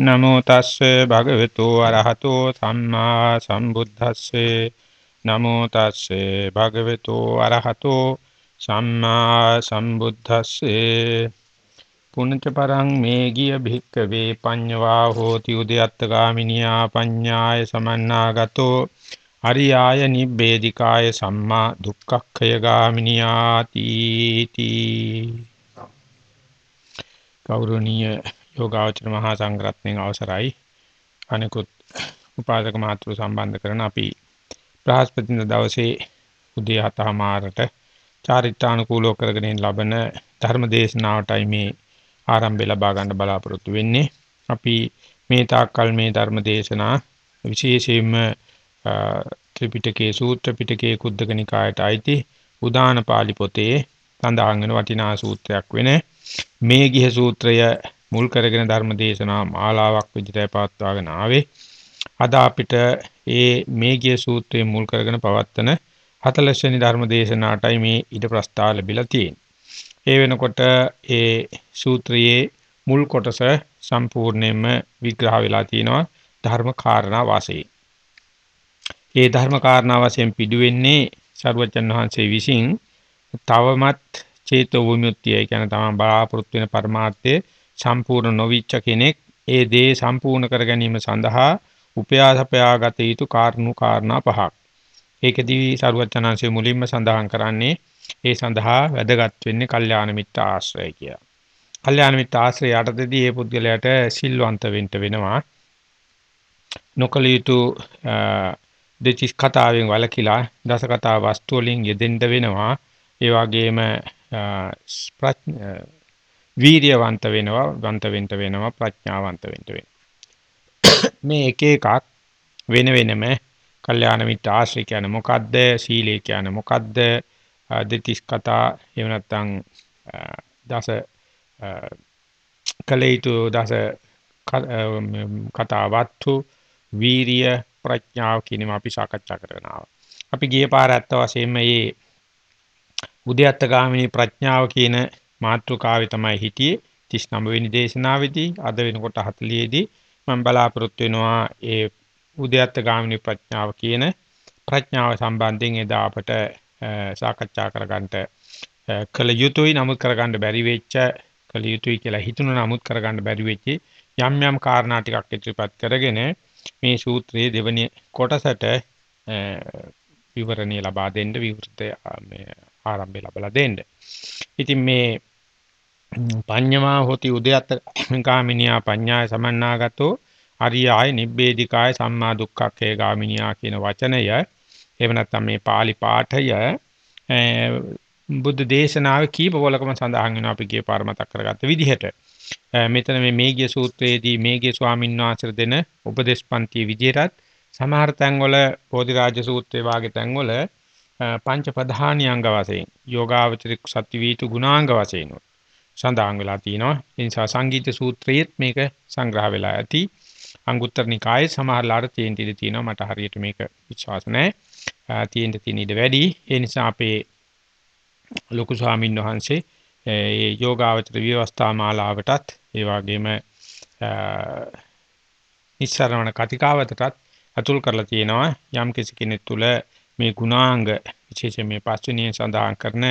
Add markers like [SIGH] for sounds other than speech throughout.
නමෝ තස්සේ භගවතු අරහතෝ සම්මා සම්බුද්දස්සේ. නමෝ තස්සේ භගවතු අරහතෝ සම්මා සම්බුද්දස්සේ. පුනච පරං මේ ගිය භික්කවේ පඤ්ඤවා හෝති උදයත්ත ගාමිනියා පඤ්ඤාය සමන්නාගතෝ. අරියාය නිබ්බේධිකාය සම්මා දුක්ඛක්ඛය ගාමිනියාති තී. ගෞරවනීය යෝගාචර මහා සංඝරත්නයේ අවසරයි. අනිකුත් උපාසක මාතෘ සම්බන්ධ කරන අපි බ්‍රහස්පතින්ද දවසේ උදේ 7:00මාරට චාරිත්‍රානුකූලව කරගෙන ලබන ධර්ම දේශනාවටයි මේ ආරම්භය ලබා ගන්න බලාපොරොත්තු වෙන්නේ. අපි මේ තාක්කල් මේ ධර්ම දේශනා විශේෂයෙන්ම ත්‍රිපිටකයේ සූත්‍ර පිටකයේ කුද්දක නිකායට අයිති උදාන පාළි පොතේ සඳහන් වෙන වටිනා සූත්‍රයක් වෙන මේ ගිහ සූත්‍රය මුල් කරගෙන ධර්ම දේශනා මාලාවක් විදිහට පවත්වාගෙන ආවේ. අද අපිට ඒ මේගිය සූත්‍රයේ මුල් කරගෙන පවත්වන 40 වෙනි ධර්ම දේශනාවටයි මේ ඊට ප්‍රස්තාව ලැබිලා තියෙන්නේ. ඒ වෙනකොට ඒ සූත්‍රයේ මුල් කොටස සම්පූර්ණයෙන්ම විග්‍රහ වෙලා තියෙනවා ධර්ම කාරණා වාසයේ. ඒ ධර්ම කාරණා වශයෙන් පිටුවෙන්නේ සර්වජන් වහන්සේ විසින් තවමත් චේතෝ විමුක්තිය කියන තමයි බලාපොරොත්තු වෙන පරමාර්ථයේ සම්පූර්ණ නොවිච්ච කෙනෙක් ඒ දේ සම්පූර්ණ කර ගැනීම සඳහා උපයාසපයාගත යුතු කාරණු කාරණා පහක්. ඒකදී සරුවචනාංශයේ මුලින්ම සඳහන් කරන්නේ ඒ සඳහා වැදගත් වෙන්නේ කල්යාණ මිත්‍ර ආශ්‍රය කියලා. කල්යාණ මිත්‍ර ආශ්‍රය යටතේදී මේ පුද්ගලයාට සිල්වන්ත වෙන්න වෙනවා. නොකල යුතු දෙචිස් කතාවෙන් වලකිලා දස කතා වස්තු වලින් යෙදෙන්න වෙනවා. ඒ වගේම වීරියවන්ත වෙනවා වන්ත වෙන්න වෙනවා ප්‍රඥාවන්ත වෙන්න වෙනවා. මේ එක එකක් වෙන වෙනම කල්යාණ මිත්‍ර ආශ්‍රය කියන්නේ මොකද්ද සීලය කියන්නේ මොකද්ද දෙතිස් කතා එහෙම නැත්නම් දස කලේතු දස කතා වත්තු වීරිය ප්‍රඥාව කියනවා අපි සාකච්ඡා කරගෙන ආවා. අපි ගිය පාර ඇත්ත වශයෙන්ම මේ උද්‍යත්ත ගාමිනී ප්‍රඥාව කියන මාතෘකාවේ තමයි හිටියේ 39 වෙනි දේශනාවේදී අද වෙනකොට 40 දී මම බලාපොරොත්තු වෙනවා ඒ උද්‍යත්ත ගාමිනී ප්‍රඥාව කියන ප්‍රඥාව සම්බන්ධයෙන් එදා අපට සාකච්ඡා කරගන්නට කළ යුතුයි නමුත් කරගන්න බැරි වෙච්ච කළ යුතුයි කියලා හිතුණු නමුත් කරගන්න බැරි වෙච්ච යම් යම් කාරණා ටිකක් ඉදිරිපත් කරගෙන මේ සූත්‍රයේ දෙවැනි කොටසට විවරණිය ලබා දෙන්න විවෘත මේ ආරම්භය ලබා දෙන්න. ඉතින් මේ පඤ්ඤමා හොති උදයත් ගාමිනියා පඤ්ඤාය සමන්නාගතෝ අරියාය නිබ්බේධිකාය සම්මා දුක්ඛක්ඛේ ගාමිනියා කියන වචනය. එහෙම නැත්නම් මේ pāli පාඨය බුද්ධ දේශනාවේ කීප වලකම සඳහන් වෙනවා අපි ගිය පාර මතක් කරගත්ත විදිහට. මෙතන මේ මේගිය සූත්‍රයේදී මේගිය ස්වාමීන් වහන්සේ දෙන උපදේශ පන්ති විදිහටත් සමහර තැන්වල බෝධිරාජ සූත්‍රයේ වාගේ තැන්වල පංච ප්‍රධානියංග වශයෙන් යෝගාවචරික සත්‍ය වීතු ගුණාංග වශයෙන් සඳහන් වෙලා තිනවා. ඒ නිසා සංගීත සූත්‍රයේත් මේක සංග්‍රහ වෙලා ඇති. අංගුත්තර නිකායේ සමහරලාට තියෙන ඉඩ තියෙනවා. මට හරියට මේක විශ්වාස නැහැ. තියෙන තියෙන ඉඩ වැඩි. ඒ නිසා අපේ ලොකු ස්වාමින් වහන්සේ ඒ යෝගාවචර විවස්ථා මාලාවටත් ඒ වගේම නිස්සරණ කතිකාවතටත් අතුල් කරලා තියෙනවා යම් කිසි කෙනෙක් තුළ මේ ගුණාංග විශේෂයෙන් මේ පස්වෙනියෙන් සඳහන් කරන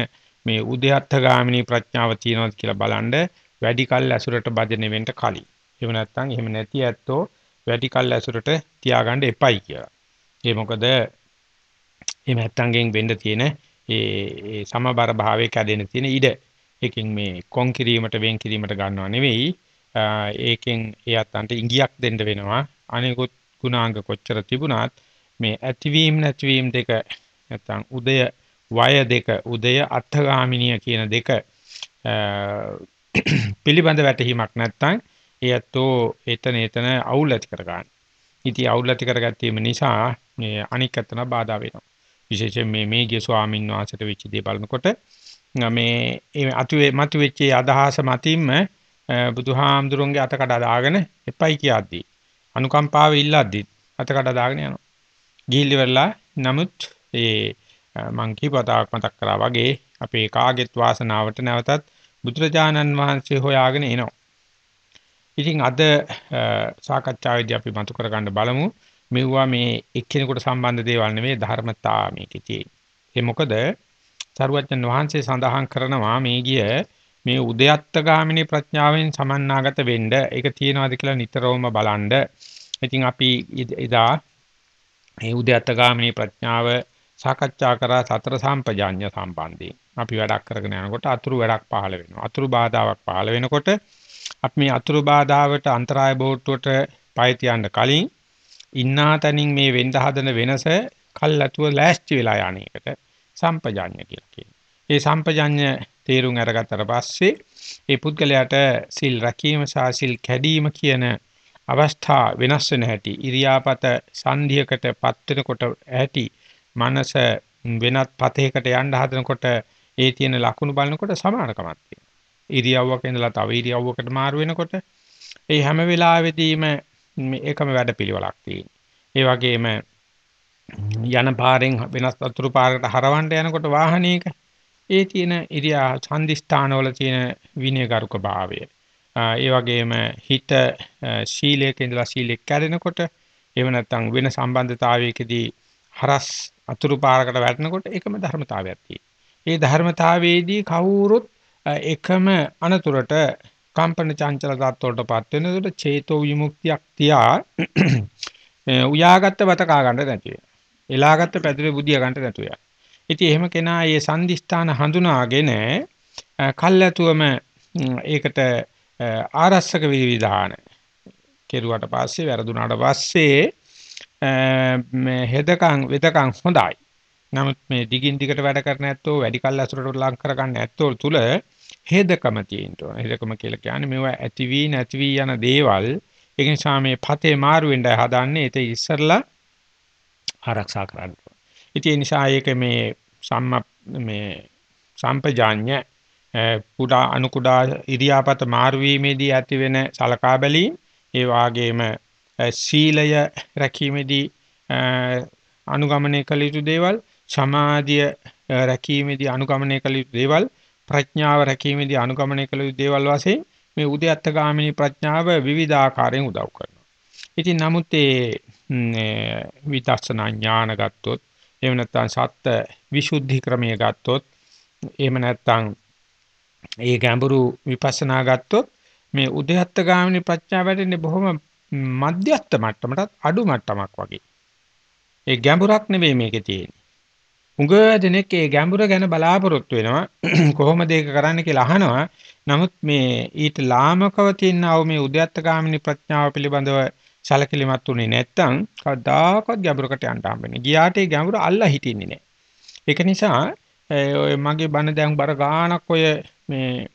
මේ උද්‍යත්ත ගාමිනී ප්‍රඥාව තියෙනවද කියලා බලන්න වැඩි කල් ඇසුරට භජන වෙන්න කලින්. එහෙම නැත්නම් එහෙම නැති ඇත්තෝ වැඩි කල් ඇසුරට තියාගන්න එපයි කියලා. ඒ මොකද එහෙම නැත්නම්ගෙන් වෙන්න තියෙන ඒ සමබර භාවයේ කැඩෙන තියෙන ඉඩ. එකකින් මේ කොන් කිරීමට වෙන් කිරීමට ගන්නව නෙවෙයි. ඒකෙන් එයාටන්ට ඉඟියක් දෙන්න වෙනවා. අනිකුත් ගුණාංග කොච්චර තිබුණත් මේ ඇතිවීම නැතිවීම දෙක නැත්නම් උදය වය දෙක උදය අත්ථගාමිනිය කියන දෙක පිළිබඳ වැටහීමක් නැත්නම් ඒත්තෝ එතන එතන අවුල් ඇති කර ගන්න. ඉතින් අවුල් ඇති කරගත්තීම නිසා මේ අනික් අතන බාධා වෙනවා. විශේෂයෙන් මේ මේගේ ස්වාමීන් වහන්සේට වෙච්ච දේ බලනකොට මේ අතුවේ මතු වෙච්ච අදහස මතින්ම බුදුහාමුදුරන්ගේ අත කඩා දාගෙන එපයි කියද්දී අනුකම්පාව ඉල්ලද්දී අත කඩා දාගෙන යනවා. ගිහිල්ලි වෙලා නමුත් ඒ මං කීපතාවක් මතක් කරා වගේ අපේ කාගෙත් වාසනාවට නැවතත් බුදුරජාණන් වහන්සේ හොයාගෙන එනවා. ඉතින් අද සාකච්ඡාවේදී අපි මතු කර ගන්න බලමු මෙවුවා මේ එක්කෙනෙකුට සම්බන්ධ දේවල් නෙවෙයි ධර්මතා මේකේ තියෙන්නේ. ඒ මොකද සරුවච්චන් වහන්සේ සඳහන් කරනවා මේ ගිය මේ උද්‍යත්ත ගාමිනී ප්‍රඥාවෙන් සමන්නාගත වෙන්න ඒක තියනවාද කියලා නිතරම බලන්න. ඉතින් අපි එදා මේ උද්‍යත්ත ගාමිනී ප්‍රඥාව සාකච්ඡා කරා සතර සම්පජාඤ්‍ය සම්බන්ධයෙන්. අපි වැඩක් කරගෙන යනකොට අතුරු වැඩක් පහළ වෙනවා. අතුරු බාධාවක් පහළ වෙනකොට අපි මේ අතුරු බාධාවට අන්තරාය බෝට්ටුවට පය තියන්න කලින් ඉන්නා තනින් මේ වෙන්න හදන වෙනස කල්ැතුව ලෑස්ති වෙලා යන එකට සම්පජාඤ්‍ය කියලා කියනවා. ඒ සම්පජාඤ්‍ය තේරුම් අරගත්තට පස්සේ ඒ පුද්ගලයාට සිල් රැකීම සහ සිල් කැඩීම කියන අවස්ථා වෙනස් වෙන හැටි ඉරියාපත සංධියකටපත් වෙනකොට ඇති මනස වෙනත් පතේකට යන්න හදනකොට ඒ තියෙන ලකුණු බලනකොට සමානකමක් තියෙනවා. ඉරියව්වක ඉඳලා තව ඉරියව්වකට මාරු වෙනකොට ඒ හැම වෙලාවෙදීම එකම වැඩපිළිවෙලක් තියෙනවා. ඒ වගේම යන පාරෙන් වෙනස් අතුරු පාරකට හරවන්න යනකොට වාහනයක ඒ තියෙන ඉරියා සංදිස්ථානවල තියෙන විනයගරුක භාවය. ඒ වගේම හිත ශීලයක ඉඳලා ශීලෙක කැඩෙනකොට එහෙම නැත්නම් වෙන සම්බන්ධතාවයකදී හරස් අතුරු පාරකට වැටෙනකොට එකම ධර්මතාවයක් ඒ ධර්මතාවයේදී කවුරුත් එකම අනතුරට කම්පන චංචල තත්ත්වවලටපත් වෙනකොට චේතෝ විමුක්තියක් තියා [CLEARS THROAT] උයාගත්ත බත කා ගන්න නැති වෙනවා. එලාගත්ත පැදුරේ බුදියා ගන්න නැතු වෙනවා. ඉතින් එහෙම කෙනා මේ සංදිස්ථාන හඳුනාගෙන කල්ැතුවම ඒකට ආරස්සක විවිධාන කෙරුවට පස්සේ වැරදුනාට පස්සේ මේ හෙදකම් වෙදකම් හොඳයි. නමුත් මේ දිගින් දිගට වැඩ කරන ඇත්තෝ වැඩි කල් ඇසුරට ලං කරගන්න ඇත්තෝ තුල හෙදකම තියෙන්න ඕන. හෙදකම කියලා කියන්නේ මේවා ඇති වී නැති වී යන දේවල්. ඒ නිසා මේ පතේ මාරු වෙන්නයි හදන්නේ. ඒක ඉස්සරලා ආරක්ෂා කරන්න ඕන. ඉතින් ඒ නිසා ඒක මේ සම්ම මේ සම්පජාඤ්ඤ කුඩා අනු කුඩා ඉරියාපත මාරු වීමේදී ඇති වෙන සලකා බැලීම ඒ වාගේම සීලය රැකීමේදී අනුගමනය කළ යුතු දේවල් සමාධිය රැකීමේදී අනුගමනය කළ යුතු දේවල් ප්‍රඥාව රැකීමේදී අනුගමනය කළ යුතු දේවල් වශයෙන් මේ උද්‍යත්ත ගාමිනී ප්‍රඥාව විවිධාකාරයෙන් උදව් කරනවා. ඉතින් නමුත් ඒ විදර්ශනා ඥාන ගත්තොත් එහෙම නැත්නම් සත්‍ය විසුද්ධි ක්‍රමයේ ගත්තොත් එහෙම නැත්නම් ඒ ගැඹුරු විපස්සනා ගත්තොත් මේ උද්‍යත්ත ගාමිනී ප්‍රඥාව වැඩෙන්නේ බොහොම මධ්‍යස්ථ මට්ටමටත් අඩු මට්ටමක් වගේ. ඒ ගැඹුරක් නෙවෙයි මේකේ තියෙන්නේ. උඟ දෙනෙක් ඒ ගැඹුර ගැන බලාපොරොත්තු වෙනවා [CLEARS THROAT] කොහොමද ඒක කරන්න කියලා අහනවා. නමුත් මේ ඊට ලාමකව තියෙනව මේ උද්‍යත්ත ගාමිනී ප්‍රඥාව පිළිබඳව සැලකිලිමත් උනේ නැත්තම් කවදාකවත් ගැඹුරකට යන්න හම්බෙන්නේ. ගියාට ඒ ගැඹුර අල්ලා හිටින්නේ නැහැ. ඒක නිසා ඔය මගේ බණ දැන් බර ගානක් ඔය මේ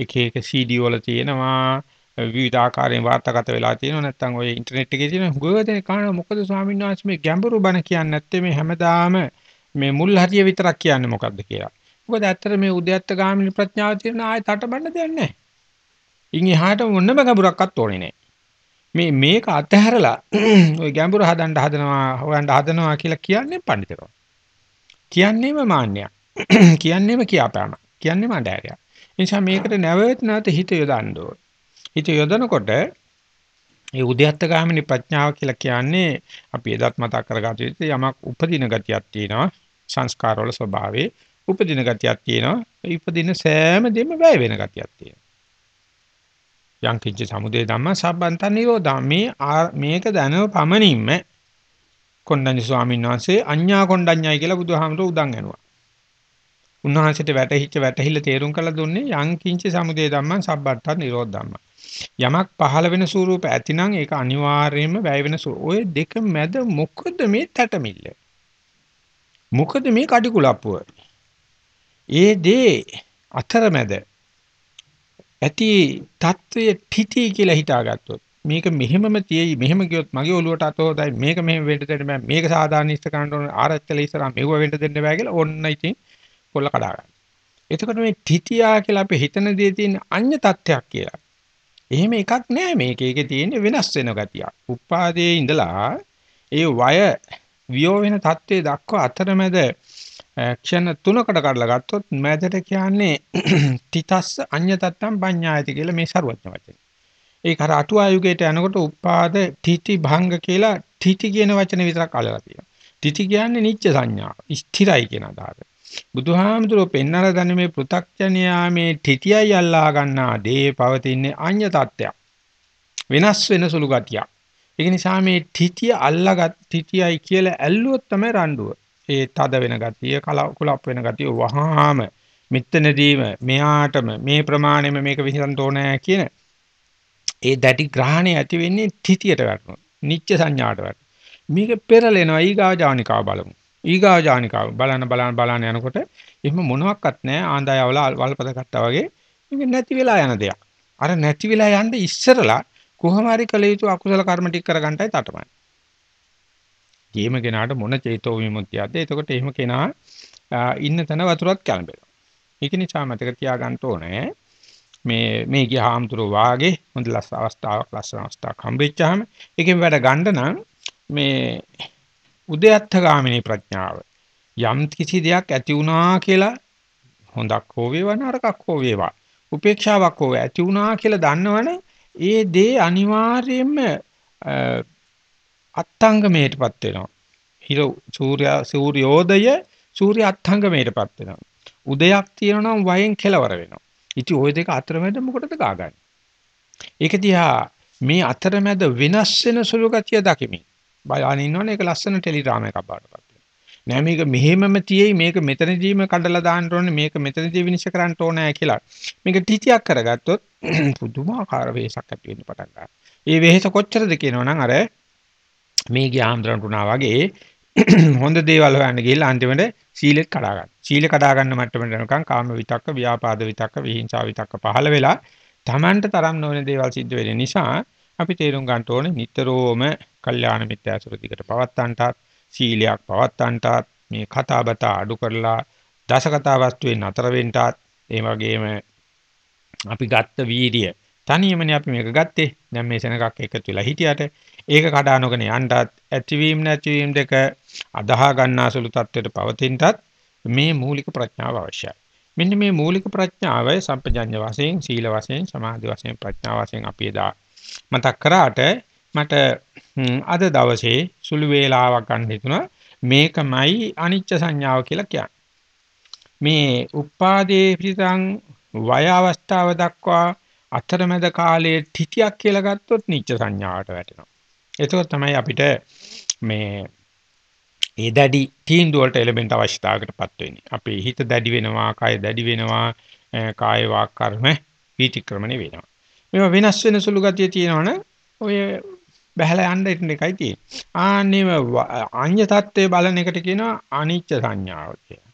එක එක CD වල තියෙනවා විවිධ ආකාරයෙන් වාර්තාගත වෙලා තියෙනවා නැත්නම් ඔය ඉන්ටර්නෙට් එකේ තියෙන හුඟවදේ කාණ මොකද ස්වාමීන් වහන්සේ මේ ගැඹුරු බණ කියන්නේ නැත්තේ මේ හැමදාම මේ මුල් හරිය විතරක් කියන්නේ මොකද්ද කියලා. මොකද ඇත්තට මේ උද්‍යත්ත ගාමිනී ප්‍රඥාව තියෙන ආයෙ තටබන්න දෙයක් නැහැ. ඉන් එහාට මොනම ගැඹුරක්වත් ඕනේ නැහැ. මේ මේක අතහැරලා [CLEARS THROAT] ওই ගැඹුර හදන්න හදනවා හොයන්න හදනවා කියලා කියන්නේ පඬිතුරෝ. කියන්නේම මාන්නයක්. [CLEARS THROAT] කියන්නේම කියාපෑම. කියන්නේම අඬහැරයක්. ඒ නිසා මේකට නැවත නැවත හිත යොදන්න ඕනේ. හිත යොදනකොට ඒ උද්‍යත්ත ගාමිනී ප්‍රඥාව කියලා කියන්නේ අපි එදත් මතක් කරගත යුතු යමක් උපදින ගතියක් තියෙනවා. සංස්කාරවල ස්වභාවයේ උපදින ගතියක් තියෙනවා. ඉපදින සෑම දෙම වැය වෙන ගතියක් තියෙනවා. යම් කිච්ච සමුදේ ධම්ම සම්බන්ත නිරෝධා. මේ මේක දැනව පමණින්ම කොණ්ඩඤ්ඤ ස්වාමීන් වහන්සේ අඤ්ඤා කොණ්ඩඤ්ඤයි කියලා බුදුහාමරෝ උදන් ඇනුවා. උන්වහන්සේට වැටහිච්ච වැටහිල්ල තේරුම් කළ දුන්නේ යම් කිංච සමුදේ ධම්මං සම්බන්ත නිරෝධ ධම්ම. යමක් පහළ වෙන ස්වරූප ඇතිනම් ඒක අනිවාර්යයෙන්ම වැය වෙන ඔය දෙක මැද මොකද මේ තැටමිල්ල? මොකද මේ කඩිකුලප්පුව? ඒ දේ අතරමැද ඇති తත්වයේ පිටි කියලා හිතාගත්තොත් මේක මෙහෙමම තියෙයි මෙහෙම ගියොත් මගේ ඔළුවට අත හොදයි මේක මෙහෙම වෙන්න දෙන්න බෑ මේක සාධාරණ ඉස්ත කරන්න ඕන ආරච්චල ඉස්සරහා මෙව වෙන්න දෙන්න බෑ කියලා ඔන්න ඉතින් කොල්ල කඩා ගන්න. එතකොට මේ තිතියා කියලා අපි හිතන දේ තියෙන අඤ්‍ය තත්ත්වයක් කියලා. එහෙම එකක් නෑ මේක. ඒකේ තියෙන වෙනස් වෙන ගතියක්. උපාදයේ ඉඳලා ඒ වය වියෝ වෙන தત્ත්වයේ දක්වා අතරමැද ක්ෂණ තුනකට කඩලා ගත්තොත් මැදට කියන්නේ [CLEARS THROAT] තිතස්ස අඤ්‍ය තත්තම් පඤ්ඤායති කියලා මේ සරුවත්න වචනේ. ඒක අර අටුවායුගයට යනකොට උපාද තිති භංග කියලා තිති කියන වචනේ විතරක් අල්ලලා තියෙනවා. තිති කියන්නේ නිච්ච සංඥාව. ස්ථිරයි කියන අදහස. බුදුහාමුදුරුවෝ පෙන්වලා දන්නේ මේ පෘ탁ඥයා මේ තිතියයි අල්ලා ගන්නා දේ පවතින්නේ අඤ්‍ය තත්ත්වයක්. වෙනස් වෙන සුළු ගතියක්. ඒක නිසා මේ තිතිය අල්ලාගත් තිතියයි කියලා ඇල්ලුවොත් තමයි රණ්ඩුව. ඒ තද වෙන ගතිය, කලකුලප් වෙන ගතිය වහාම මෙතනදීම මෙයාටම මේ ප්‍රමාණයෙම මේක විසඳන්න ඕනෑ කියන ඒ දැටි ග්‍රහණය ඇති වෙන්නේ තිතියට වැටෙනවා. නිච්ච සංඥාට වැටෙනවා. මේක පෙරලෙනවා ඊගාව ජානිකාව බලමු. ඊගාව ජානිකාව බලන බලන බලන යනකොට එහෙම මොනවත් නැහැ ආන්දායවල වල්පත කට්ටා වගේ මේක නැති වෙලා යන දෙයක්. අර නැති වෙලා යන්න ඉස්සරලා කොහොම හරි කළ යුතු අකුසල කර්ම ටික කරගන්නයි තටමන්නේ. ගේම කෙනාට මොන චේතෝ විමුක්තියද? එතකොට එහෙම කෙනා ඉන්න තැන වතුරත් කැළඹෙනවා. ඒක නිසා මතක තියාගන්න ඕනේ මේ මේ ගියාම්තුරු වාගේ හොඳ ලස් අවස්ථාවක් ලස්සන අවස්ථාවක් හම්බෙච්චාම ඒකෙන් වැඩ ගන්න නම් මේ උද්‍යත්ත ගාමිනී ප්‍රඥාව යම් කිසි දෙයක් ඇති වුණා කියලා හොඳක් හෝ වේවා නරකක් හෝ වේවා උපේක්ෂාවක් හෝ ඇති වුණා කියලා දන්නවනේ ඒ දේ අනිවාර්යයෙන්ම අත්ංගමයටපත් වෙනවා. හිර සූර්යා සූර්යෝදය සූර්ය අත්ංගමයටපත් වෙනවා. උදයක් තියෙනවා නම් වයෙන් කෙලවර වෙනවා. ඉතින් ওই දෙක අතරමැද මොකටද ගාගන්නේ? ඒක දිහා මේ අතරමැද වෙනස් වෙන සුළු ගතිය දකිමින් බලන ඉන්නවනේ ඒක ලස්සන ටෙලිග්‍රාම එකක් බාටපත් නෑ මේක මෙහෙමම තියෙයි මේක මෙතනදීම කඩලා දාන්න ඕනේ මේක මෙතනදී විනිශ්චය කරන්න ඕනේ කියලා මේක ටිටියක් කරගත්තොත් [CLEARS THROAT] පුදුමාකාර වෙහසක් ඇති වෙන්න පටන් ගන්නවා. ඒ වෙහස කොච්චරද කියනවනම් අර මේ ගියාම්ද්‍රන්ට උනා වගේ [CLEARS THROAT] හොඳ දේවල් හොයන්න ගිහලා අන්තිමට සීලෙත් කඩා ගන්න. සීල කඩා ගන්න මට්ටමට යනකම් කාම විතක්ක, ව්‍යාපාද විතක්ක, විහිංසාව විතක්ක පහළ වෙලා Tamanට තරම් නොවන දේවල් සිද්ධ වෙන නිසා අපි තේරුම් ගන්න ඕනේ නිතරම කල්යාණ මිත්‍ය අසුර දිකට පවත්තන්ටත් සීලයක් පවත්තන්ටත් මේ කතා බත අඩු කරලා දස කතා වස්තුවේ නතර වෙන්නටත් ඒ වගේම අපි ගත්ත වීර්ය තනියමනේ අපි මේක ගත්තේ දැන් මේ සෙනගක් එකතු වෙලා හිටියට ඒක කඩා නොගෙන යන්නත් ඇතිවීම නැතිවීම දෙක අදාහ ගන්නාසුළු තත්ත්වයට පවතිනටත් මේ මූලික ප්‍රඥාව අවශ්‍යයි. මෙන්න මේ මූලික ප්‍රඥාව සම්පජඤ්ඤ වශයෙන්, සීල වශයෙන්, සමාධි වශයෙන්, ප්‍රඥා වශයෙන් අපි එදා මතක් කරාට මට අද දවසේ සුළු වේලාවක් ගන්න හිතුණා මේකමයි අනිච්ච සංඥාව කියලා කියන්නේ. මේ උපාදේ පිටං වය අවස්ථාව දක්වා අතරමැද කාලයේ තිතියක් කියලා ගත්තොත් නිච්ච සංඥාවට වැටෙනවා. එතකොට තමයි අපිට මේ ඒ දැඩි තීන්දුව වලට එලෙමන්ට් අවශ්‍යතාවයකටපත් වෙන්නේ. අපේ හිත දැඩි වෙනවා, කය දැඩි වෙනවා, කාය වාක් කර්ම විතික්‍රමණය වෙනවා. මේවා වෙනස් වෙන සුළු ගතිය තියෙනවනේ ඔය බහැලා යන්න ඉන්න එකයි තියෙන්නේ. ආන්නේම අඤ්‍ය තත්ත්වයේ බලන එකට කියනවා අනිච්ච සංඥාව කියලා.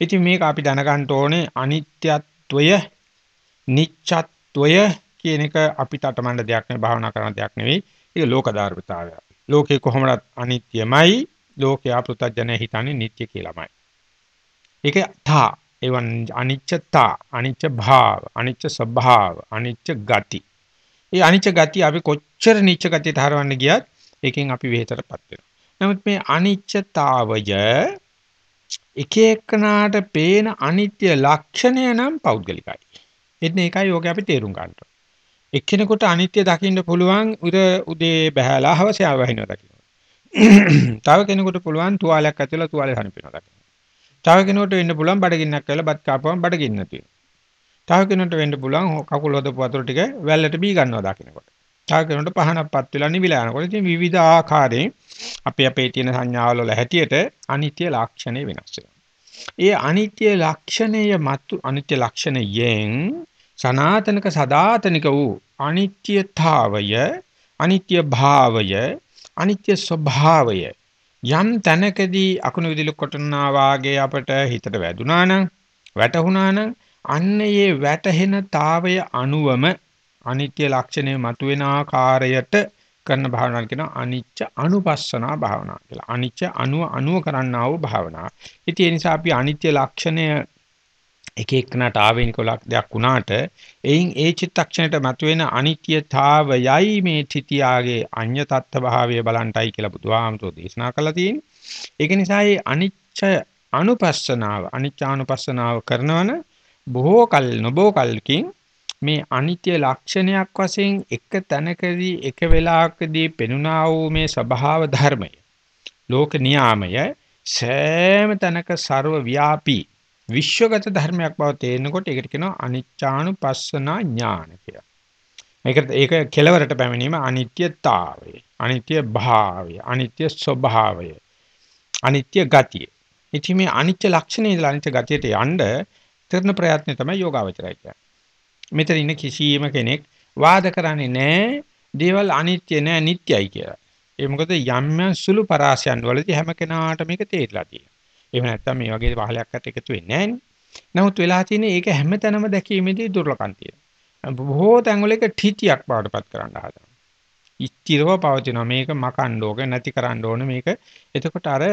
ඉතින් මේක අපි දැනගන්න ඕනේ අනිත්‍යත්වය, නිච්ඡත්වය කියන එක අපිට අටමඬ දෙයක් නෙවෙයි භාවනා කරන දෙයක් නෙවෙයි. ඒක ලෝක ධර්මතාවය. ලෝකේ කොහොමවත් අනිත්‍යමයි ලෝකයා පෘථජන හිතන්නේ නිට්ටය කියලාමයි. ඒක තා එවන් අනිච්චතා අනිච්ච භාව අනිච්ච ස්වභාව අනිච්ච ගති. ඒ අනිච්ච ගති අපි කොච්චර නිච්ච ගතියට හරවන්න ගියත් ඒකෙන් අපි වෙහෙතරපත් වෙනවා. නමුත් මේ අනිච්චතාවය එක එකනාට පේන අනිත්‍ය ලක්ෂණය නම් පෞද්ගලිකයි. එන්න ඒකයි යෝගය අපි තේරුම් ගන්න. එක්කෙනෙකුට අනිත්‍ය දකින්න පුළුවන් උර උදේ බහැලා හවස යවහිනවා දකින්න. තව කෙනෙකුට පුළුවන් තුවාලයක් ඇතුළේ තුවාලේ හනිපිනවා දකින්න. තව කෙනෙකුට වෙන්න පුළුවන් බඩගින්නක් කියලා බත් කාපුවම බඩගින්න තියෙනවා. තව කෙනෙකුට වෙන්න පුළුවන් කකුල හොදපු වතුර ටික වැල්ලට බී ගන්නවා දකින්නකොට. තව කෙනෙකුට පහනක්පත් වෙලා නිවිලා යනකොට ඉතින් විවිධ ආකාරයෙන් අපි අපේ තියෙන සංඥාවල වල හැටියට අනිත්‍ය ලක්ෂණය වෙනස් වෙනවා. ඒ අනිත්‍ය ලක්ෂණය මතු අනිත්‍ය ලක්ෂණයෙන් සනාතනක සදාතනික වූ අනිත්‍යතාවය අනිත්‍ය භාවය අනිත්‍ය ස්වභාවය යම් තැනකදී අකුණු විදුලි කොටනවා වාගේ අපට හිතට වැදුනා නම් වැටහුණා නම් අන්න ඒ වැටහෙන තාවය අනුවම අනිත්‍ය ලක්ෂණය මතුවෙන ආකාරයට කරන භාවනාව කියන අනිච්ච අනුපස්සනා භාවනාව කියලා. අනිච්ච අනුව අනුව කරන්නා වූ භාවනාව. ඉතින් ඒ නිසා අපි අනිත්‍ය ලක්ෂණය එක එකනට ආවේනික දෙයක් වුණාට එයින් ඒ චිත්තක්ෂණයට මතුවෙන අනිත්‍යතාවයයි මේ තිතියාගේ අඤ්‍ය තත්ත්ව භාවය බලන්ටයි කියලා බුදුහාමතුෝ දේශනා කළා තියෙන්නේ. ඒක නිසා මේ අනිච්ච අනුපස්සනාව අනිච්චානුපස්සනාව කරනවන බොහෝ කල් නොබෝ කල්කින් මේ අනිත්‍ය ලක්ෂණයක් වශයෙන් එක තැනකදී එක වෙලාවකදී පෙනුනා වූ මේ ස්වභාව ධර්මය ලෝක නියාමය සෑම තැනක ਸਰව ව්‍යාපී විශ්වගත ධර්මයක් බව තේරෙනකොට ඒකට කියනවා අනිච්චානුපස්සනා ඥාන කියලා. මේකට ඒක කෙලවරට පැමිණීම අනිත්‍යතාවය, අනිත්‍ය භාවය, අනිත්‍ය ස්වභාවය, අනිත්‍ය ගතිය. ඉතින් මේ අනිත්‍ය ලක්ෂණය ඉඳලා අනිත්‍ය ගතියට යන්න කරන ප්‍රයත්නය තමයි යෝගාවචරය කියන්නේ. මෙතන ඉන්න කිසියම් කෙනෙක් වාද කරන්නේ නැහැ දේවල් අනිත්‍ය නෑ නිට්ටයයි කියලා. ඒ මොකද යම් සුළු පරාසයන් වලදී හැම කෙනාට මේක තේරිලා තියෙනවා. එහෙම නැත්නම් මේ වගේ පහලයක් අට එකතු වෙන්නේ නැහැ නමුත් වෙලා තියෙන්නේ ඒක හැමතැනම දැකීමේදී දුර්ලභම් තියෙනවා. බොහෝ තැන්වල ඒක ඨිතියක් බවටපත් කරන්න හදනවා. ඉස්තිරව පවතිනවා මේක මකන්න ඕක නැති කරන්න ඕන මේක. එතකොට අර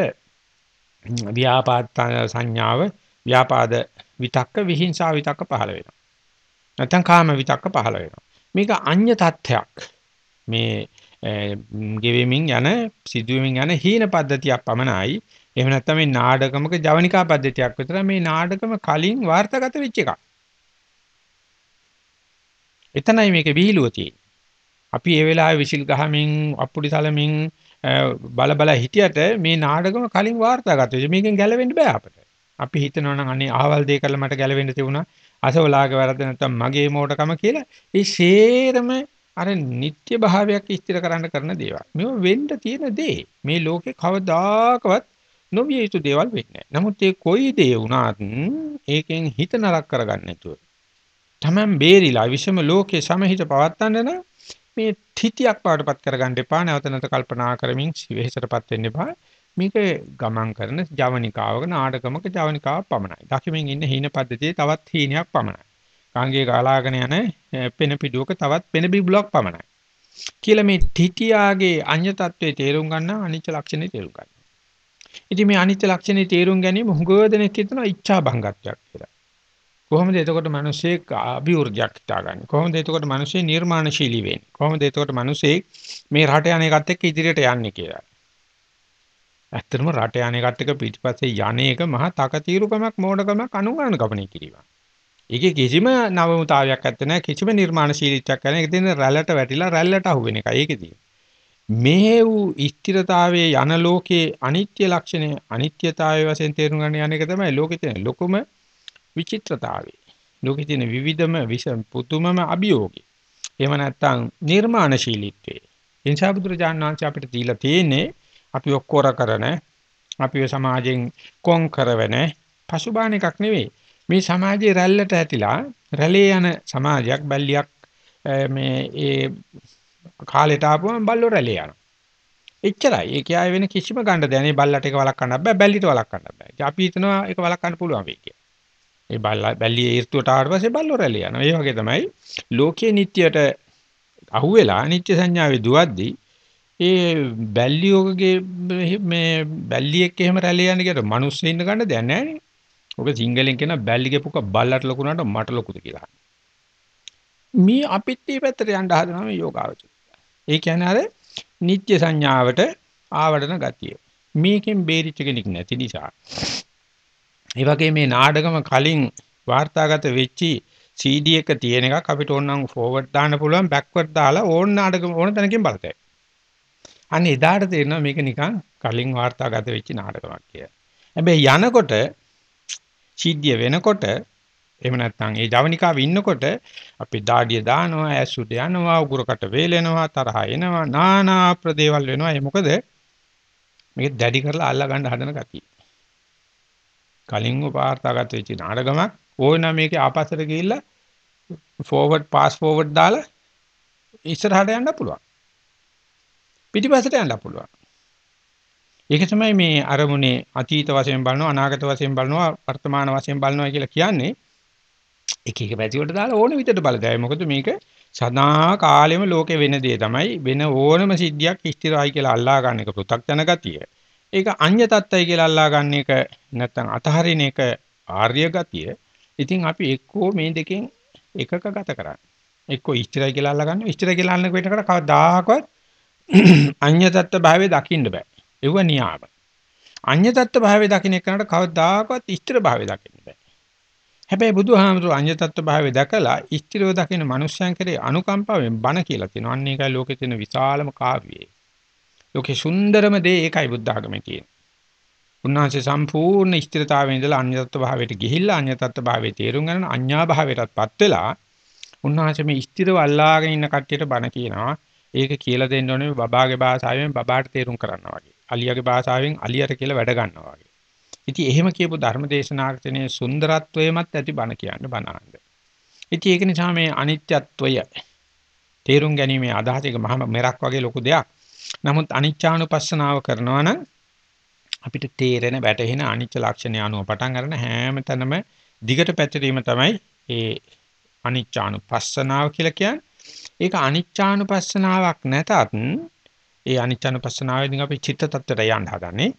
ව්‍යාපාද සංඥාව ව්‍යාපාද විතක්ක විහිංසා විතක්ක පහළ වෙනවා. නැත්නම් කාම විතක්ක පහළ වෙනවා. මේක අඤ්‍ය තත්ත්වයක්. මේ ගෙවෙමින් යන සිදුවෙමින් යන හීන පද්ධතියක් පමණයි. එහෙම නැත්නම් මේ නාඩගමක ජවනිකා පද්ධතියක් විතර මේ නාඩගම කලින් වාර්තාගත වෙච්ච එකක්. එතනයි මේකේ විහිළුව තියෙන්නේ. අපි ඒ වෙලාවේ විසිල් ගහමින් අප්පුඩි සලමින් බල බල හිටියට මේ නාඩගම කලින් වාර්තාගත වෙච්ච මේකෙන් ගැලවෙන්න බෑ අපිට. අපි හිතනවා නම් අනේ අහවල් දෙය කරලා මට ගැලවෙන්න තිබුණා. අසවලාගේ වැරද්ද නැත්තම් මගේ මෝඩකම කියලා. ඒ ෂේරම අර නිත්‍ය භාවයක් ඉස්තිර කරන්න කරන දේවල්. මේව වෙන්න තියෙන දේ. මේ ලෝකේ කවදාකවත් නොවිය යුතු දේවල් වෙන්නේ නැහැ. නමුත් ඒ කොයි දේ වුණත් ඒකෙන් හිත නරක කරගන්න නැතුව. තමන් බේරිලා විෂම ලෝකේ සමහිත පවත්තන්න නම් මේ තිතියක් පාඩපත් කරගන්න එපා. නැවත නැවත කල්පනා කරමින් වෙහෙසටපත් වෙන්න එපා. මේක ගමන් කරන ජවනිකාවක නාටකමක ජවනිකාව පමණයි. දකිමින් ඉන්න හීන පද්ධතියේ තවත් හීනයක් පමණයි. කාංගේ ගාලාගෙන යන පෙන පිටුවක තවත් පෙන බිබුලක් පමණයි. කියලා මේ තිතියාගේ අඤ්‍ය තත්වයේ තේරුම් ගන්න අනිච්ච ලක්ෂණේ තේරුම් ගන්න. ඉතින් මේ අනිත්‍ය ලක්ෂණේ තේරුම් ගැනීම හුඟවදෙනෙක් හිතනවා ඉච්ඡා භංගත්වයක් කියලා. කොහොමද එතකොට මිනිස්සේ අභිවෘද්ධියක් හිතාගන්නේ? කොහොමද එතකොට මිනිස්සේ නිර්මාණශීලී වෙන්නේ? කොහොමද එතකොට මිනිස්සේ මේ රට යන එකත් එක්ක ඉදිරියට යන්නේ කියලා. ඇත්තටම රට යන එකත් එක්ක පිටිපස්සේ යන්නේ එක මහා තකතිරුකමක් මෝඩකමක් අනුගමන ගමනේ කිරීම. ඒකේ කිසිම නවමුතාවයක් නැත්තේ නෑ කිසිම නිර්මාණශීලීත්වයක් නැහැ. ඒක තියෙන රැල්ලට වැටිලා රැල්ලට අහු වෙන එකයි ඒකේ තියෙන්නේ. මේ වූ ස්ථිරතාවයේ යන ලෝකයේ අනිත්‍ය ලක්ෂණය අනිත්‍යතාවය වශයෙන් තේරුම් ගන්න යන එක තමයි ලෝකේ තියෙන ලොකුම විචිත්‍රතාවය. ලෝකේ තියෙන විවිධම විෂම පුතුමම අභියෝගය. එහෙම නැත්නම් නිර්මාණශීලීත්වය. එනිසා බුදුරජාණන් වහන්සේ අපිට දීලා තියෙන්නේ අපි ඔක්කොර කරන අපි සමාජයෙන් කොන් කරවන පසුබාන එකක් නෙවෙයි. මේ සමාජයේ රැල්ලට ඇතිලා රැළේ යන සමාජයක් බැල්ලියක් මේ ඒ කාලෙට ආපුවම බල්ලෝ රැළේ යනවා. එච්චරයි. ඒක ආයෙ වෙන කිසිම ගන්න දෙයක් නේ බල්ලට ඒක වළක්වන්න බෑ බැල්ලිට වළක්වන්න බෑ. අපි හිතනවා ඒක වළක්වන්න පුළුවන් වෙයි කියලා. ඒ බල්ලා බැල්ලියේ ඍතුවට ආවට පස්සේ බල්ලෝ රැළේ යනවා. ඒ වගේ තමයි ලෝකයේ නිට්ටියට අහුවෙලා නිට්ටය සංඥාවේ දුවද්දී ඒ බැල්ලියෝගේ මේ බැල්ලියෙක් එහෙම රැළේ යන එකට මිනිස්සු ඉන්න ගන්න දෙයක් නැහැ නේ. ඔක සිංගලෙන් කියන බැල්ලිගේ පුක බල්ලට ලොකු නට මට ලොකුද කියලා. මේ අපිත් මේ පැත්තට යන්න හදනවා මේ යෝගාවචර. ඒ කියන්නේ අර නිත්‍ය සංඥාවට ආවඩන ගතිය. මේකෙන් බේරිච්ච කෙනෙක් නැති නිසා. ඒ වගේ මේ නාඩගම කලින් වාර්තාගත වෙච්චි CD එක තියෙන එකක් අපිට ඕනනම් ෆෝවර්ඩ් දාන්න පුළුවන් බෑක්වර්ඩ් දාලා ඕන නාඩගම ඕන තැනකින් බලතයි. අන්න එදාට තේරෙනවා මේක නිකන් කලින් වාර්තාගත වෙච්ච නාටකමක් කියලා. හැබැයි යනකොට සිද්ධිය වෙනකොට එහෙම නැත්නම් ඒ ජවනිකාවේ ඉන්නකොට අපි දාඩිය දානවා ඇසුඩ යනවා උගුරකට වේලෙනවා තරහ එනවා নানা ප්‍රදේවල් වෙනවා ඒ මොකද මේක දැඩි කරලා අල්ලා ගන්න හදන ගතිය. කලින් උපාර්ථාගත වෙච්ච නාඩගමක් ඕන මේකේ ආපස්සට ගිහිල්ලා ෆෝවර්ඩ් පාස් ෆෝවර්ඩ් දාලා ඉස්සරහට යන්න පුළුවන්. පිටිපස්සට යන්න පුළුවන්. ඒක තමයි මේ අරමුණේ අතීත වශයෙන් බලනවා අනාගත වශයෙන් බලනවා වර්තමාන වශයෙන් බලනවා කියලා කියන්නේ එක එක පැති වලට දාලා ඕන විදිහට බලදැයි මොකද මේක සදා කාලෙම ලෝකේ වෙන දේ තමයි වෙන ඕනම සිද්ධියක් ස්ථිරයි කියලා අල්ලා ගන්න එක පෘථග්ජන ගතිය. ඒක අඤ්‍ය තත්ත්වයි කියලා අල්ලා ගන්න එක නැත්නම් අතහරින එක ආර්ය ගතිය. ඉතින් අපි එක්කෝ මේ දෙකෙන් එකක ගත කරන්නේ. එක්කෝ ස්ථිරයි කියලා අල්ලා ගන්න ස්ථිරයි කියලා අල්ලන වෙනකොට කවදාහකවත් [CLEARS THROAT] අඤ්‍ය තත්ත්ව භාවයේ දකින්න බෑ. ඒව නියාම. අඤ්‍ය තත්ත්ව භාවයේ දකින්න එකට කවදාහකවත් ස්ථිර භාවයේ දකින්න බෑ. හැබැයි බුදුහාමුදුරු අඤ්‍ය තත්ත්ව භාවය දැකලා ස්ථිරව දකින මනුෂ්‍යයන් කෙරේ අනුකම්පාවෙන් බණ කියලා තියෙනවා. අන්න ඒකයි ලෝකේ තියෙන විශාලම කාව්‍යය. ලෝකේ සුන්දරම දේ ඒකයි බුද්ධ ආගමේ තියෙන්නේ. උන්වහන්සේ සම්පූර්ණ ස්ථිරතාවයේ ඉඳලා අඤ්‍ය තත්ත්ව භාවයට ගිහිල්ලා අඤ්‍ය තත්ත්ව භාවයේ තේරුම් ගන්න අඤ්ඤා භාවයටත්පත් වෙලා උන්වහන්සේ මේ ස්ථිරව අල්ලාගෙන ඉන්න කට්ටියට බණ කියනවා. ඒක කියලා දෙන්න ඕනේ බබාගේ භාෂාවෙන් බබාට තේරුම් කරනවා වගේ. අලියාගේ භාෂාවෙන් අලියට කියලා වැඩ ගන්නවා වගේ. ඉතින් එහෙම කියපු ධර්මදේශනාකතනේ සුන්දරත්වයමත් ඇති බණ කියන්න බණාන්ද. ඉතින් ඒක නිසා මේ අනිත්‍යත්වය තේරුම් ගැනීමේ අදහස එක මහා මෙරක් වගේ ලොකු දෙයක්. නමුත් අනිච්චානුපස්සනාව කරනවා නම් අපිට තේරෙන වැටහෙන අනිච්ච ලක්ෂණය අනුව පටන් ගන්න හැම තැනම දිගට පැතිරීම තමයි ඒ අනිච්චානුපස්සනාව කියලා කියන්නේ. ඒක අනිච්චානුපස්සනාවක් නැතත් ඒ අනිච්චානුපස්සනාවේදී අපි චිත්ත tattට යන්න හදන්නේ.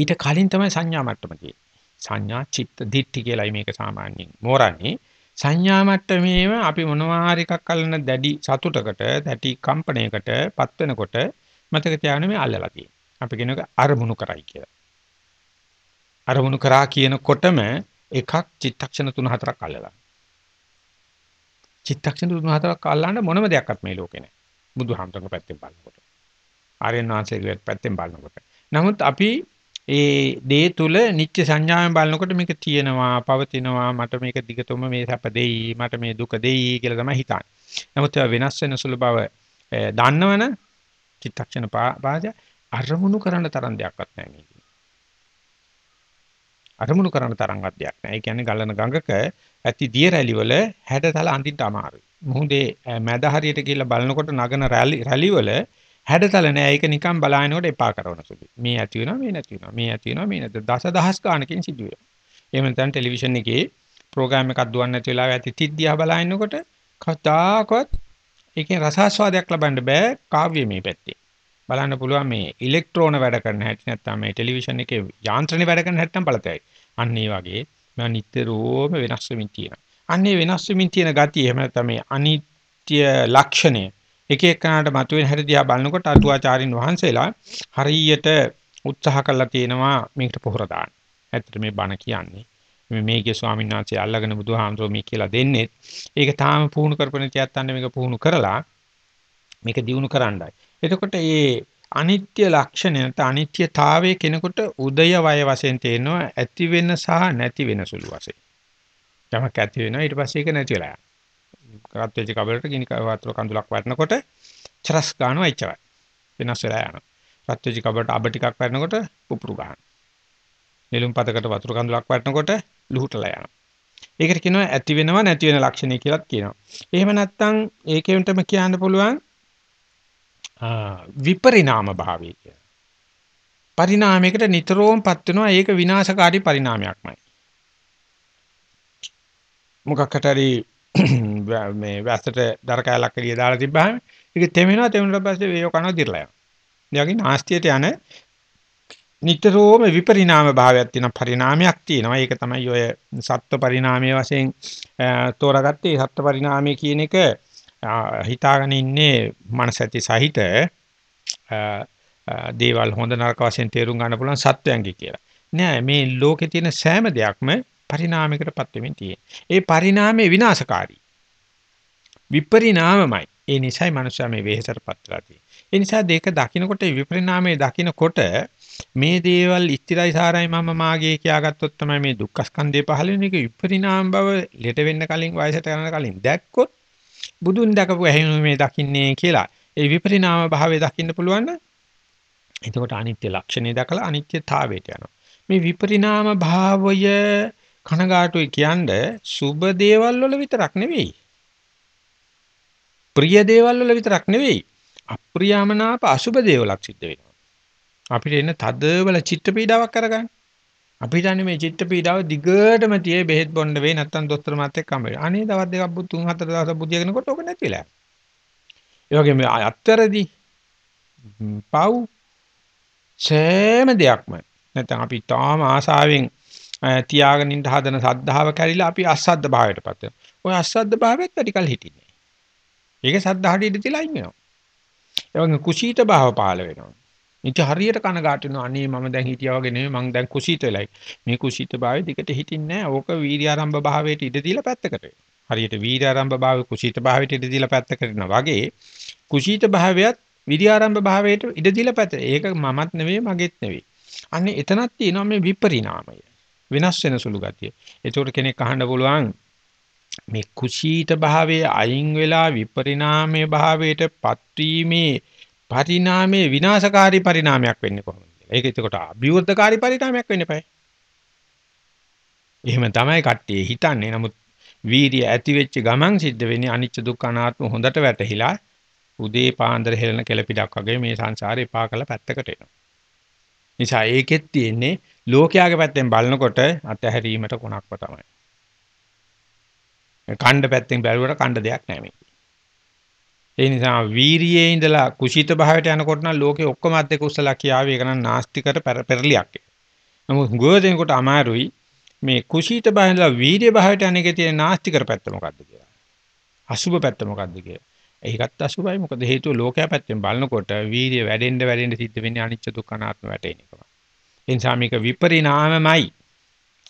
ඊට කලින් තමයි සංඥා මට්ටම තියෙන්නේ. සංඥා චිත්ත දිට්ඨි කියලායි මේක සාමාන්‍යයෙන් මෝරන්නේ. සංඥා මට්ටමේම අපි මොනවා හරි එකක් අල්ලන දැඩි සතුටකට, දැඩි කම්පණයකටපත් වෙනකොට මතක තියාගන්න මේ අල්ලලා තියෙන්නේ. අපි කියනක අරමුණු කරයි කියලා. අරමුණු කරා කියනකොටම එකක් චිත්තක්ෂණ 3-4ක් අල්ලලා. චිත්තක්ෂණ 3-4ක් අල්ලන්න මොනම දෙයක්වත් මේ ලෝකේ නැහැ. බුදුහාමතුන්ගේ පැත්තෙන් බලනකොට. ආර්යයන් වහන්සේගේ පැත්තෙන් බලනකොට. නමුත් අපි ඒ දේ තුල නිත්‍ය සංඥාවෙන් බලනකොට මේක තියෙනවා, පවතිනවා, මට මේක දිගටම මේ සැප දෙයි, මට මේ දුක දෙයි කියලා තමයි හිතන්නේ. නමුත් වෙනස් වෙන සුළු බව දන්නවනම් චිත්තක්ෂණ පාද අරමුණු කරන්න තරම් දෙයක්වත් නැහැ මේක. අරමුණු කරන්න තරම්වත් දෙයක් නැහැ. ඒ කියන්නේ ගලන ගඟක ඇති දිය රැලි වල හැඩතල අඳින්න අමාරුයි. මුහුදේ මැද හරියට කියලා බලනකොට නගන රැලි රැලි වල හැඩතල නෑ ඒක නිකන් බලාගෙනකොට එපා කරන සුළු. මේ ඇති වෙනවා මේ නැති වෙනවා. මේ ඇති වෙනවා මේ නැති. දසදහස් ගානකින් සිදු වෙනවා. එහෙම නැත්නම් ටෙලිවිෂන් එකේ ප්‍රෝග්‍රෑම් එකක් දුවන්නේ නැති වෙලාවෙ ඇති තිද්දියා බලාගෙනකොට කතාවකවත් ඒකෙන් රසාස්වාදයක් ලබන්න බෑ කාව්‍යමය පැත්තේ. බලන්න පුළුවන් මේ ඉලෙක්ට්‍රෝන වැඩ කරන හැටි නැත්නම් මේ ටෙලිවිෂන් එකේ යාන්ත්‍රණේ වැඩ කරන හැටි නම් බලතයි. අන්න ඒ වගේ මම නිතරම වෙනස් වෙමින් තියෙනවා. අන්න ඒ වෙනස් වෙමින් තියෙන ගතිය එහෙම නැත්නම් මේ අනිත්‍ය ලක්ෂණය එක එකනට මතුවෙන හැටි දිහා බලනකොට අටුවාචාරින් වහන්සේලා හරියට උත්සාහ කළා තියෙනවා මේකට පොහොර දාන්න. ඇත්තට මේ බණ කියන්නේ මේ මේකේ ස්වාමීන් වහන්සේ අල්ලගෙන බුදුහාමුදුරුවෝ මේ කියලා දෙන්නේ ඒක තාම පුහුණු කරපෙන තියත්තන්න මේක පුහුණු කරලා මේක දිනු කරන්නයි. එතකොට මේ අනිත්‍ය ලක්ෂණය නැත්නම් අනිත්‍යතාවයේ කෙනෙකුට උදය වය වශයෙන් තේරෙනවා ඇති වෙන සහ නැති වෙන සුළු වශයෙන්. යමක් ඇති වෙනවා ඊට පස්සේ ඒක නැති වෙලා යනවා. රත් වෙච්ච කබලට ගිනි වතුර කඳුලක් වටනකොට චරස් ගන්නවා එච්චරයි. වෙනස් වෙලා යනවා. රත් වෙච්ච කබලට අබ ටිකක් වටනකොට පුපුරු ගන්නවා. නෙළුම් පතකට වතුර කඳුලක් වටනකොට ලුහුටලා යනවා. ඒකට කියනවා ඇති වෙනවා නැති වෙන ලක්ෂණය කියලාත් කියනවා. එහෙම නැත්නම් ඒකෙන්ටම කියන්න පුළුවන් විපරිණාම භාවය කියලා. පරිණාමයකට නිතරම පත් වෙනවා ඒක විනාශකාරී පරිණාමයක්මයි. මොකක්කට හරි මේ වැස්සට දර කැලක් එළිය දාලා තිබ්බහම ඒක තෙමෙනවා තෙමුනට පස්සේ වේය කනවා දිර්ලා යනවා. ඒ වගේ නාස්තියට යන නිතරම විපරිණාම භාවයක් තියෙන පරිණාමයක් තියෙනවා. ඒක තමයි ඔය සත්ත්ව පරිණාමයේ වශයෙන් තෝරාගත්තේ සත්ත්ව පරිණාමය කියන එක හිතාගෙන ඉන්නේ මනස ඇති සහිත දේවල් හොඳ නරක වශයෙන් තේරුම් ගන්න පුළුවන් සත්වයන්ගේ කියලා. නෑ මේ ලෝකේ තියෙන සෑම දෙයක්ම පරිණාමයකටපත් වෙමින් තියෙන්නේ. ඒ පරිණාමය විනාශකාරී. විපරිණාමමයි. ඒ නිසයි මනුස්සයා මේ වෙහෙසටපත් වෙලා තියෙන්නේ. ඒ නිසා දෙක දකින්නකොට විපරිණාමයේ දකින්නකොට මේ දේවල් ඉස්තිරයි සාරයි මම මාගේ කියාගත්තොත් තමයි මේ දුක්ඛ ස්කන්ධය පහළ වෙන එක විපරිණාම බව ලෙට වෙන්න කලින් වයසට යන කලින් දැක්කොත් බුදුන් දැකපු ඇහිණු මේ දකින්නේ කියලා. ඒ විපරිණාම භාවය දකින්න පුළුවන් නම් එතකොට අනිත්‍ය ලක්ෂණය දැකලා අනිත්‍යතාවයට යනවා. මේ විපරිණාම භාවය කනගාටුයි කියන්නේ සුබ දේවල් වල විතරක් නෙවෙයි. ප්‍රිය දේවල් වල විතරක් නෙවෙයි. අප්‍රියමනාප අසුබ දේවලක් සිද්ධ වෙනවා. අපිට එන තද බල චිත්ත පීඩාවක් කරගන්න. අපිට අනේ මේ චිත්ත පීඩාව දිගටම තියේ බෙහෙත් බොන්න වෙයි නැත්තම් දොස්තර මාත් එක්ක හම්බ වෙනවා. අනේ දවස් දෙකක් බුත් තුන් හතර දවසක් බුදියාගෙනකොට ඔක නැති වෙලා. ඒ වගේම අත්තරදී පව් සෑම දෙයක්ම නැත්නම් අපි තාම ආසාවෙන් තියාගෙන ඉන්න හදන සද්ධාව කැරිලා අපි අසද්ද භාවයටපත් වෙනවා. ওই අසද්ද භාවයත් වැඩි කල හිටින්නේ. ඒක සද්ධාහට ඉඳ තියලා අයින් වෙනවා. ඒ වගේ කුසීත භාව පහළ වෙනවා. ඉතින් හරියට කනගාටු වෙනවා. අනේ මම දැන් හිටියා වගේ නෙමෙයි මං දැන් කුසීත වෙලයි. මේ කුසීත භාවයේ දිගට හිටින්නේ නැහැ. ඕක වීර්ය ආරම්භ භාවයට ඉඩ දීලා පැත්තකට. හරියට වීර්ය ආරම්භ භාවය කුසීත භාවයට ඉඩ දීලා පැත්තකට යනවා වගේ කුසීත භාවයත් වීර්ය ආරම්භ භාවයට ඉඩ දීලා පැත්ත. ඒක මමත් නෙවෙයි මගේත් නෙවෙයි. අන්නේ එතනක් තියෙනවා මේ විපරිණාමය. වෙනස් වෙන සුළු ගතිය. ඒකට කෙනෙක් අහන්න පුළුවන් මේ කුසීත භාවයේ අයින් වෙලා විපරිණාමයේ භාවයට පත්වීමේ පරිණාමයේ විනාශකාරී පරිණාමයක් වෙන්නේ කොහොමද කියලා. ඒක එතකොට අභිවෘද්ධකාරී පරිණාමයක් වෙන්න eBay. එහෙම තමයි කට්ටිය හිතන්නේ. නමුත් වීර්ය ඇති වෙච්ච ගමන් සිද්ධ වෙන්නේ අනිච්ච දුක්ඛ අනාත්ම හොඳට වැටහිලා උදේ පාන්දර හෙලන කෙලපිඩක් වගේ මේ සංසාරේ පා කළ පැත්තකට එනවා. නිසා ඒකෙත් තියෙන්නේ ලෝකයාගේ පැත්තෙන් බලනකොට අත්හැරීමට කොනක්ව තමයි. කණ්ඩ පැත්තෙන් බැලුවට කණ්ඩ දෙයක් නැහැ මේක. ඒ නිසා වීරියේ ඉඳලා කුසීත භාවයට යනකොට නම් ලෝකේ ඔක්කොම අද්දක උස්සලා කියාවේ ඒක නම් නාස්තිකට පෙරලියක්. නමුත් ගෝධෙනකොට අමාරුයි මේ කුසීත භාවයෙන් ඉඳලා වීරිය භාවයට යන එකේ තියෙන නාස්තිකර පැත්ත මොකද්ද කියලා. අසුබ පැත්ත මොකද්ද කියලා. ඒකත් අසුබයි මොකද හේතුව ලෝකයා පැත්තෙන් බලනකොට වීරිය වැඩෙන්න වැඩෙන්න සිද්ධ වෙන්නේ අනිච්ච දුක්ඛ අනාත්ම වැටෙන එකම. ඒ නිසා මේක විපරිණාමමයි.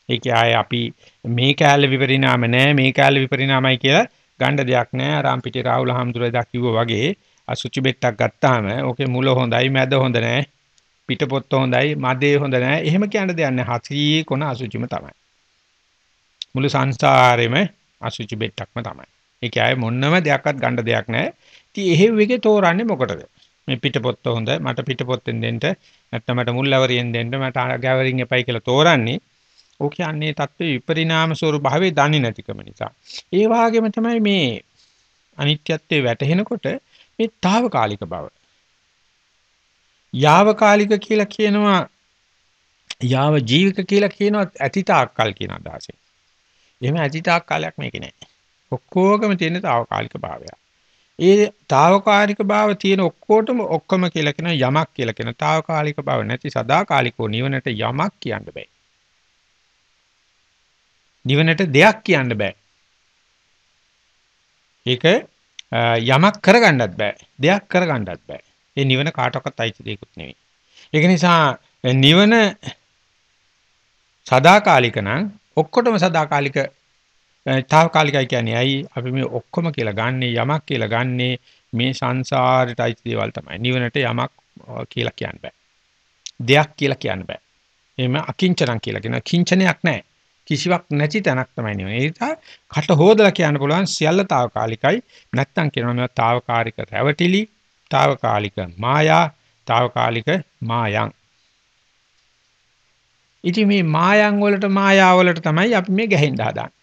ඒකයි ආයේ අපි මේ කැලේ විපරිණාම නෑ මේ කැලේ විපරිණාමයි කියලා ගන්න දෙයක් නෑ. රාම්පිටි රාහුල හාමුදුරුවෝ දා කිව්වා වගේ අසුචි බෙට්ටක් ගත්තාම ඕකේ මුල හොඳයි මැද හොඳ නෑ. පිටපොත්ත හොඳයි මදේ හොඳ නෑ. එහෙම කියන්න දෙයක් නෑ. හසී කොන අසුචිම තමයි. මුළු සංසාරෙම අසුචි බෙට්ටක්ම තමයි. ඒකයි ආයේ මොන්නම දෙයක්වත් ගන්න දෙයක් නෑ. ඉතින් එහෙව් එකේ තෝරන්නේ මොකටද? මේ පිටපොත්ත හොඳ මට පිටපොත්තෙන් දෙන්න නැත්නම් මට මුල්වරියෙන් දෙන්න මට ගැවරින් එපයි කියලා තෝරන්නේ ඕක කියන්නේ தත්ත්වේ විපරිණාම ස්වરૂපභාවයේ දන්නේ නැතිකම නිසා. ඒ වගේම තමයි මේ අනිත්‍යත්වයේ වැටහෙනකොට මේ తాවකාලික බව. යාවකාලික කියලා කියනවා යාව ජීවික කියලා කියනවා අතීතාක්කල් කියන අදහසෙන්. එහෙම අතීතාක් කාලයක් මේකේ නැහැ. ඔක්කොගම තියෙන తాවකාලික භාවය. ඒ తాවකාලික භාව තියෙන ඔක්කොටම ඔක්කොම කියලා කියන යමක් කියලා කියන తాවකාලික භාව නැති සදාකාලිකෝ නිවනට යමක් කියන්න බෑ. නිවනට දෙයක් කියන්න බෑ. ඒක යමක් කරගන්නත් බෑ. දෙයක් කරගන්නත් බෑ. ඒ නිවන කාටවත් අයිති දෙයක්වත් නෙවෙයි. ඒක නිසා නිවන සදාකාලික නම් ඔක්කොටම සදාකාලික తాවකාලිකයි කියන්නේ ඇයි අපි මේ ඔක්කොම කියලා ගන්නේ යමක් කියලා ගන්නේ මේ සංසාරයට අයිති දේවල් තමයි. නිවනට යමක් කියලා කියන්න බෑ. දෙයක් කියලා කියන්න බෑ. එහෙම අකිංචනක් කියලා කියන කිංචනයක් නැහැ. කිසිවක් නැති තැනක් තමයි නිවන. ඒ නිසා කට හොදලා කියන්න පුළුවන් සියල්ල తాවකාලිකයි. නැත්තම් කියනවා මේවා తాවකාලික රැවටිලි, తాවකාලික මායා, తాවකාලික මායන්. ඉතින් මේ මායන් වලට මායා වලට තමයි අපි මේ ගැහෙන්න හදාන්නේ.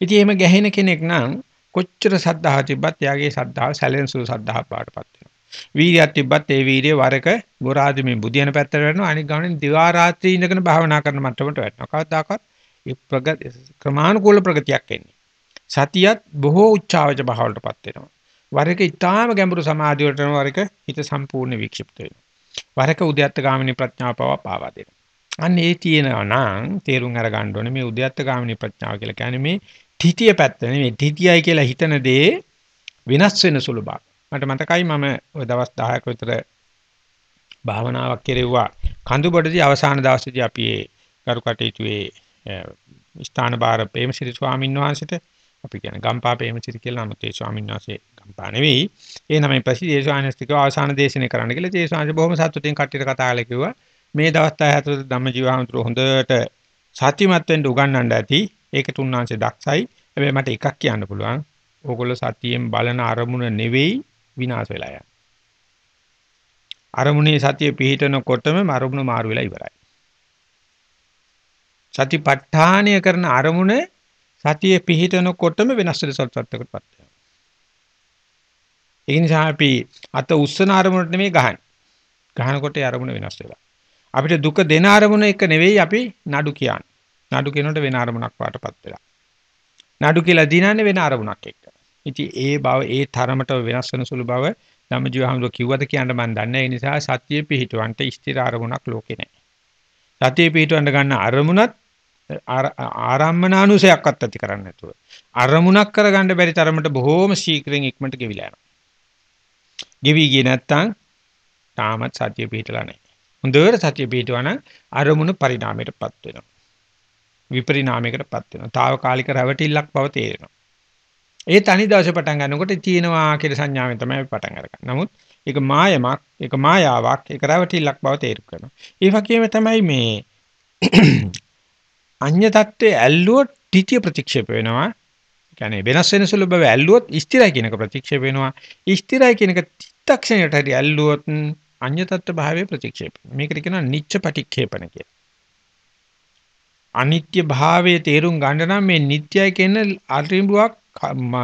ඉතින් එහෙම ගැහෙන කෙනෙක් නම් කොච්චර සද්ධාහ තිබ්බත් එයාගේ සද්ධාව සැලෙන්සුළු සද්ධාහ පාටපත් වෙනවා. වීර්යයක් තිබ්බත් ඒ වීර්යය වරක ගොරාදි මේ බුදියන පැත්තට වැටෙනවා. අනික ගමනේ දිවා රාත්‍රී ඉඳගෙන භාවනා කරන මට්ටමට වැටෙනවා. කවදාකවත් ඒ ප්‍රගති ක්‍රමානුකූල ප්‍රගතියක් එන්නේ සතියත් බොහෝ උච්චාවච භාවවලටපත් වෙනවා. වරක ඊටාම ගැඹුරු සමාධිය වලට යනවා වරක හිත සම්පූර්ණ වික්ෂිප්ත වෙනවා. වරක උද්‍යත්ත ගාමිනී ප්‍රඥාව පව පාවා දෙනවා. අන්න ඒ තියෙනවා නම් තේරුම් අරගන්න ඕනේ මේ උද්‍යත්ත ගාමිනී ප්‍රඥාව කියලා. කියන්නේ මේ තිතිය පැත්ත නෙමෙයි. තිතියයි කියලා හිතන දේ වෙනස් වෙන සුළු බව. මට මතකයි මම ඔය දවස් 10ක විතර භාවනාවක් කෙරෙව්වා. කඳුබඩදී අවසාන දවසේදී අපි ඒ කරු කටයුතුයේ ස්ථාන බාර ප්‍රේමසිරි ස්වාමීන් වහන්සේට අපි කියන ගම්පා ප්‍රේමසිරි කියලා නමුත් ඒ ස්වාමීන් වහන්සේ ගම්පා නෙවෙයි. ඒ නමයි පස්සේ ඒ ස්වාමීන් වහන්සේ අවසාන දේශනේ කරන්න කියලා ඒ ස්වාමීන් බොහොම සතුටින් කට්ටියට කතා කරලා කිව්වා. මේ දවස් 10 ඇතුළත ධම්මජීවහඳුර හොඳට සත්‍යමත් වෙන්න උගන්වන්න ඇති. ඒකට උන්වහන්සේ දක්ෂයි. හැබැයි මට එකක් කියන්න පුළුවන්. ඕගොල්ලෝ සතියෙන් බලන අරමුණ නෙවෙයි. විනාශ වෙලා යනවා. අරමුණේ සතිය පිහිටනකොටම අරමුණ මාරු වෙලා ඉවරයි. සතිපට්ඨානය කරන අරමුණ සතිය පිහිටනකොටම වෙනස් වෙන සත්‍යයකටපත් වෙනවා. ඒ නිසා අපි අත උස්සන අරමුණට නෙමෙයි ගහන්නේ. ගහනකොට ඒ අරමුණ වෙනස් වෙලා. අපිට දුක දෙන අරමුණ එක නෙවෙයි අපි නඩු කියන්නේ. නඩු කියනකොට වෙන අරමුණක් වාටපත් වෙලා. නඩු කියලා දිනන්නේ වෙන අරමුණක් එක්ක. ඉතින් ඒ බව ඒ තරමට වෙනස් වෙන සුළු බව ධම්මජීවහමර කිව්වද කියන්න මම දන්නේ ඒ නිසා සත්‍යයේ පිහිටවන්ට ස්ථිර අරමුණක් ලෝකේ නැහැ. සත්‍යයේ පිහිටවන්න ගන්න අරමුණත් ආරම්මනානුසයක්වත් ඇති කරන්නේ නැතුව අරමුණක් කරගන්න බැරි තරමට බොහෝම ශීක්‍රයෙන් ඉක්මනට ගෙවිලා යනවා. ගෙවි ගියේ නැත්තම් තාමත් සතිය පිටලා නැහැ. හොඳට සතිය පිටවන අරමුණු පරිණාමයටපත් වෙනවා. විපරිණාමයකටපත් වෙනවා. తాවකාලික රැවටිල්ලක් බව තේරෙනවා. ඒ තනි දවසේ පටන් ගන්නකොට තියෙනවා කියලා සංඥාවෙන් තමයි අපි පටන් අරගන්නේ. නමුත් ඒක මායමක්, ඒක මායාවක්, ඒක රැවටිල්ලක් බව තේරුම් කරනවා. ඒ වගේම තමයි මේ [CLEARS THROAT] අඤ්‍ය தත්ත්වයේ ඇල්ලුවොත් ත්‍ිතිය ප්‍රතික්ෂේප වෙනවා. කියන්නේ වෙනස් වෙන සුළු බව ඇල්ලුවොත් ස්ථිරයි කියනක ප්‍රතික්ෂේප වෙනවා. ස්ථිරයි කියනක චිත්තක්ෂණයට හරි ඇල්ලුවොත් අඤ්‍ය தත්ත්ව භාවයේ ප්‍රතික්ෂේප. මේකට කියනවා නිච්ච පටික්ෂේපණ කියලා. අනිත්‍ය භාවයේ තේරුම් ගන්න නම් මේ නිට්යයි කියන අරිඹුවක්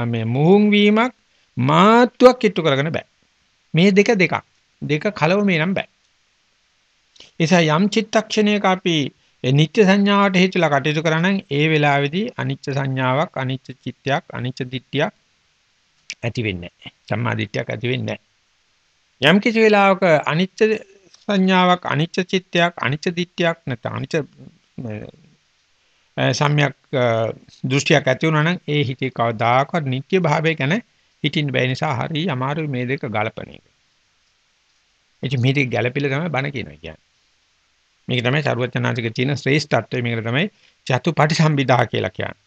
මේ මුහුන් වීමක් මාත්‍යක් ඉට්ටු කරගෙන බෑ. මේ දෙක දෙකක්. දෙක කලව මේ නම් බෑ. එසා යම් චිත්තක්ෂණයක අපි නිත්‍ය සංඥාවට හේතුලා කටයුතු කරා නම් ඒ වෙලාවේදී අනිත්‍ය සංඥාවක් අනිත්‍ය චිත්තයක් අනිත්‍ය දිට්ඨියක් ඇති වෙන්නේ නැහැ. සම්මා දිට්ඨියක් ඇති වෙන්නේ නැහැ. යම් කිසි වෙලාවක අනිත්‍ය සංඥාවක් අනිත්‍ය චිත්තයක් අනිත්‍ය දිට්ඨියක් නැත්නම් අනිත්‍ය සම්‍යක් දෘෂ්ටියක් ඇති වුණා නම් ඒ හිතේ කවදාකවත් නිත්‍ය භාවය ගැන හිතින් බැහැ නිසා හරි අමාරුයි මේ දෙක ගලපන එක. එච මේ දෙක ගැළපෙලා තමයි බණ කියනවා කියන්නේ. මේක තමයි සරුවචනාංශික තියෙන ශ්‍රේෂ්ඨත්වය මේකට තමයි චතුපටිසම්භිදා කියලා කියන්නේ.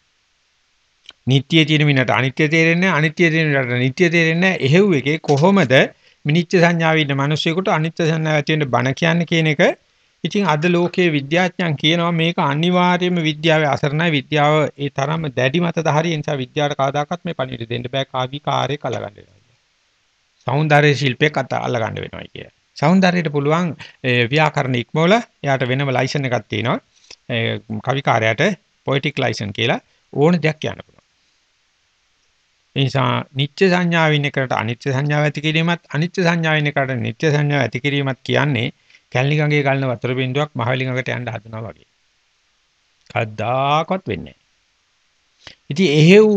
නිට්ටිය තියෙන මිනට අනිත්‍ය තේරෙන්නේ අනිත්‍ය තියෙන මිනට නිට්ටිය තේරෙන්නේ එහෙව් එකේ කොහොමද මිනිච්ච සංඥාවේ ඉන්න මිනිස්සුෙකුට අනිත්‍ය සංඥාව ඇති වෙන්න බණ කියන්නේ කියන එක ඉතින් අද ලෝකයේ විද්‍යාඥයන් කියනවා මේක අනිවාර්යයෙන්ම විද්‍යාවේ අසරණයි විද්‍යාව ඒ තරම්ම දැඩි මතධාරී නිසා විද්‍යාවට කවදාකවත් මේ පණිවිඩ දෙන්න බෑ කාවි කාර්යය කළගන්න වෙනවා. సౌందර්ය ශිල්පේ කතා අල්ලගන්න වෙනවා කිය. సౌందර්යයට පුළුවන් ව්‍යාකරණ ඉක්මවල එයාට වෙනම ලයිසන් එකක් තියෙනවා. කවි කාර්යයට poetic license කියලා ඕන දෙයක් කියන්න පුළුවන්. නිසා නිත්‍ය සංඥාවින් එකට අනිත්‍ය සංඥාව ඇති කිරීමත් අනිත්‍ය සංඥාවින් එකට නිත්‍ය සංඥාව ඇති කිරීමත් කියන්නේ කැලණි ගඟේ ගලන වතුර බින්දුවක් මහවැලි ගඟට යන්න හදනවා වගේ. කද්දාකවත් වෙන්නේ නැහැ. ඉතින් එහෙව්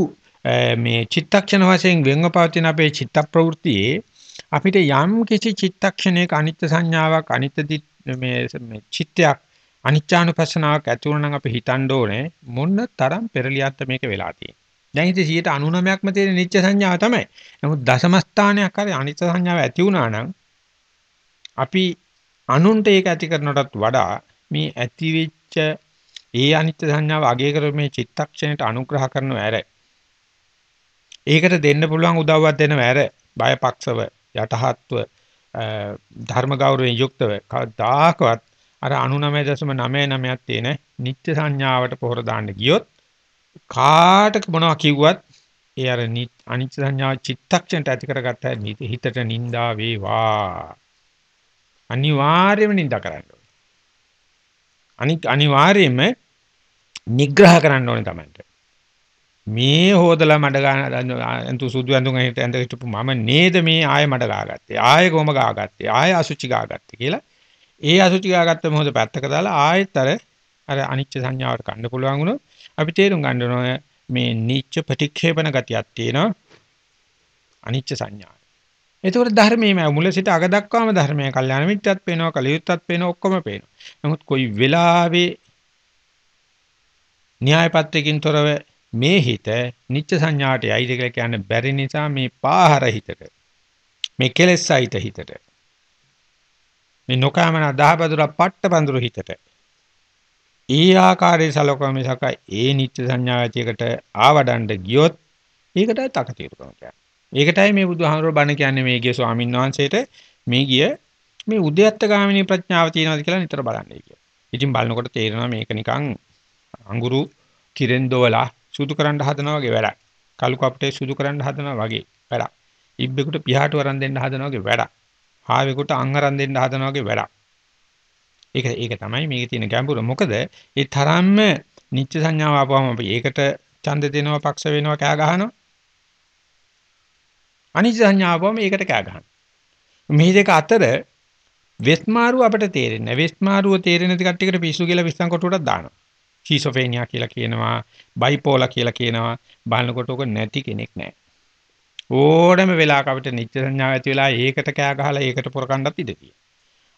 මේ චිත්තක්ෂණ වශයෙන් වෙන්ව පවතින අපේ චිත්ත ප්‍රවෘත්තියේ අපිට යම් කිසි චිත්තක්ෂණයක අනිත්‍ය සංඥාවක් අනිත්‍ය මේ චිත්තයක් අනිච්චානුපස්සනාවක් ඇති වුණා නම් අපි හිතන්න ඕනේ මොන තරම් පෙරලියක්ද මේක වෙලා තියෙන්නේ. දැන් ඉතින් 99%ක්ම තියෙන නිත්‍ය සංඥාව තමයි. නමුත් දශම ස්ථානයක් හරි අනිත්‍ය සංඥාව ඇති වුණා නම් අපි අනුන්ට ඒක ඇති කරනටත් වඩා මේ ඇති වෙච්ච ඒ අනිත්‍ය සංඥාව අගය කර මේ චිත්තක්ෂණයට අනුග්‍රහ කරනව ඇර ඒකට දෙන්න පුළුවන් උදව්වක් දෙනව ඇර බයපක්ෂව යටහත්ව ධර්ම ගෞරවයෙන් යුක්තව කවදාකවත් අර 99.99ක් තියෙන නිත්‍ය සංඥාවට පොහොර දාන්න ගියොත් කාටක මොනවා කිව්වත් ඒ අර අනිත්‍ය සංඥාව චිත්තක්ෂණයට ඇති කරගත්ත හිතට නින්දා වේවා. අනිවාර්යයෙන්ම නිඳා කරන්න ඕනේ. අනික් අනිවාර්යයෙන්ම නිග්‍රහ කරන්න ඕනේ තමයි. මේ හොදලා මඩ ගන්න අන්තු සුදු ඇඳුම් හිට ඇඳ හිටපු මම නේද මේ ආයෙ මඩ ගාගත්තේ ආයෙ කොම ගාගත්තේ ආයෙ අසුචි ගාගත්තේ කියලා ඒ අසුචි ගාගත්ත මොහොත පැත්තක දාලා ආයෙත් අර අර අනිච්ච සංඥාවට ගන්න පුළුවන් වුණොත් අපි තේරුම් ගන්න ඕනේ මේ නිච්ච ප්‍රතික්ෂේපන ගතියක් තියෙනවා අනිච්ච සංඥා එතකොට ධර්මයේ මුල සිට අග දක්වාම ධර්මයේ කල්යාණ මිත්‍යත් පේනවා කලියුත්තත් පේනවා ඔක්කොම පේනවා. නමුත් කොයි වෙලාවේ න්‍යාය පත්‍රකින් තොරව මේ හිත නිත්‍ය සංඥාට යයිද කියලා කියන්න බැරි නිසා මේ පාහර හිතට මේ කෙලෙසයිත හිතට මේ නොකමන දහබදුර පට්ටපඳුරු හිතට ඒ ආකාරයේ සලකම මිසක ඒ නිත්‍ය සංඥාව ඇතියකට ආවඩන්න ගියොත් ඒකටයි තකතිරුකම කියන්නේ. ඒකටයි මේ බුදුහාමරෝ බණ කියන්නේ මේ ගිය ස්වාමීන් වහන්සේට මේ ගිය මේ උද්‍යත්ත ගාමිනී ප්‍රඥාව තියෙනවද කියලා නිතර බලන්නයි කියලා. ඉතින් බලනකොට තේරෙනවා මේක නිකන් අඟුරු කිරෙන් දොවලා සුදු කරන්න හදනවා වගේ වැඩක්. කළු කප්ටේ සුදු කරන්න හදනවා වගේ වැඩක්. ඉබ්බෙකුට පියාට වරන් දෙන්න හදනවා වගේ වැඩක්. හාවෙකුට අංගරන් දෙන්න හදනවා වගේ වැඩක්. ඒක ඒක තමයි මේකේ තියෙන ගැඹුර. මොකද ඒ තරම්ම නිත්‍ය සංඥාව ආපුවම අපි ඒකට ඡන්ද දෙනවා පක්ෂ වෙනවා කෑ ගහනවා. අනිත්‍ය සංඥාවම ඒකට කෑ ගහනවා. මේ දෙක අතර වෙස්මාරුව අපිට තේරෙන්නේ නැහැ. වෙස්මාරුව තේරෙන කට්ටියකට පිස්සු කියලා විශ්සන් කොටුවටක් දානවා. ෂීසොෆේනියා කියලා කියනවා, බයිපෝලා කියලා කියනවා. බලනකොට ඔක නැති කෙනෙක් නැහැ. ඕඩම වෙලාවක අපිට නිත්‍ය සංඥාව ඇති වෙලා ඒකට කෑ ගහලා ඒකට පොරකණ්ඩත් ඉඳ තියෙනවා.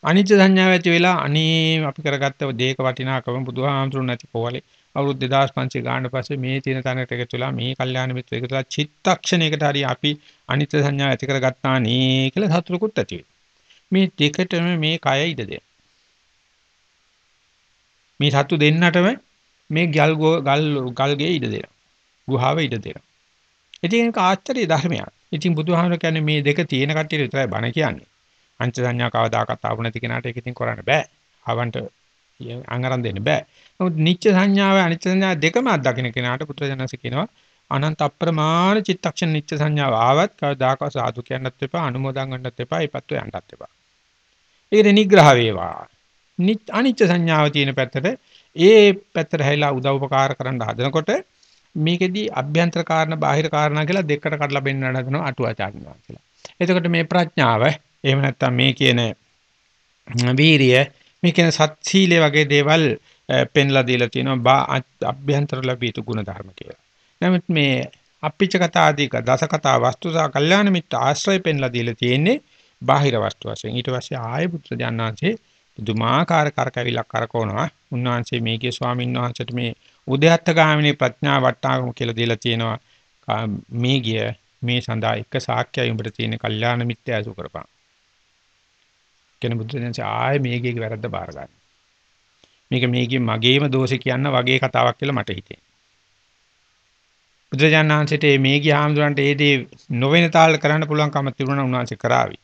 අනිත්‍ය සංඥාව ඇති වෙලා අනේ අපි කරගත්ත දේක වටිනාකම බුදුහාමුදුරුවෝ නැති පොවලේ අවුරුදු 2500 ගානට පස්සේ මේ තියෙන තැනට එකතු වෙලා මේ කල්යාණ මිත්‍ර එකතු වෙලා චිත්තක්ෂණයකට හරි අපි අනිත්‍ය සංඥා ඇති කරගත්තා නේ කියලා සතුටුකුත් ඇති මේ දෙකටම මේ කය ඉඩ දෙන. මේ සතු දෙන්නටම මේ ගල් ගල් ගල්ගේ ඉඩ දෙනවා. ගුහාව ඉඩ දෙනවා. ඉතින් ඒක ආශ්චර්ය ධර්මයක්. ඉතින් බුදුහාමර කියන්නේ මේ දෙක තියෙන කට්ටිය විතරයි බණ කියන්නේ. අංච සංඥා කවදාකවත් ආපු නැති කෙනාට ඒක ඉතින් කරන්න බෑ. ආවන්ට අංගරන් දෙන්න බෑ. නමුත් නිච්ච සංඥාව අනිච්ච සංඥා දෙකම අත්දකින්න කෙනාට පුත්‍රජනස කියනවා අනන්ත අප්‍රමාණ චිත්තක්ෂණ නිච්ච සංඥාව ආවත් කවදාකවත් සාදු කියන්නත් එපා අනුමෝදන් ගන්නත් එපා ඒපත්ව යන්නත් එපා. ඒකට නිග්‍රහ වේවා. අනිච්ච සංඥාව තියෙන පැත්තට ඒ පැත්තට හැයිලා උදව්පකාර කරන්න හදනකොට මේකෙදි අභ්‍යන්තර කාරණා බාහිර කාරණා කියලා දෙකට කඩලා බෙන්නන හදනවා අටුවාචාර්යනවා කියලා. එතකොට මේ ප්‍රඥාව එහෙම නැත්නම් මේ කියන වීරිය මේ කියන සත්සීලේ වගේ දේවල් පෙන්ලා දීලා තියෙනවා අභ්‍යන්තර ලැබීතු ගුණ ධර්ම කියලා. නමුත් මේ අප්පිච්ච කතා ආදී දස කතා වස්තුසා කල්යාණ මිත්‍ර ආශ්‍රය පෙන්ලා දීලා තියෙන්නේ බාහිර වස්තු වශයෙන්. ඊට පස්සේ ආය පුත්‍ර ඥානාංශේ දුමාකාර කරකවිලක් කරකවනවා. උන්වහන්සේ මේකේ ස්වාමීන් වහන්සේට මේ උද්‍යත්ත ගාමිනී ප්‍රඥා වට්ටාගම කියලා දීලා තියෙනවා. මේ ගිය මේ සඳහා එක සාක්‍යය උඹට තියෙන කල්යාණ මිත්‍ය ඇසු කරපන්. කෙනෙක් බුදුදෙනස ආයේ මේ ගියේ වැරද්ද බාර ගන්න. මේක මේකේ මගේම දෝෂේ කියන්න වගේ කතාවක් කියලා මට හිතෙනවා. බුදුජානනාංශයට මේ ගිය ආම්දුරන්ට ඒ දේ නොවෙන තාල කරන්න පුළුවන්කම තිබුණා උන්වහන්සේ කරાવી.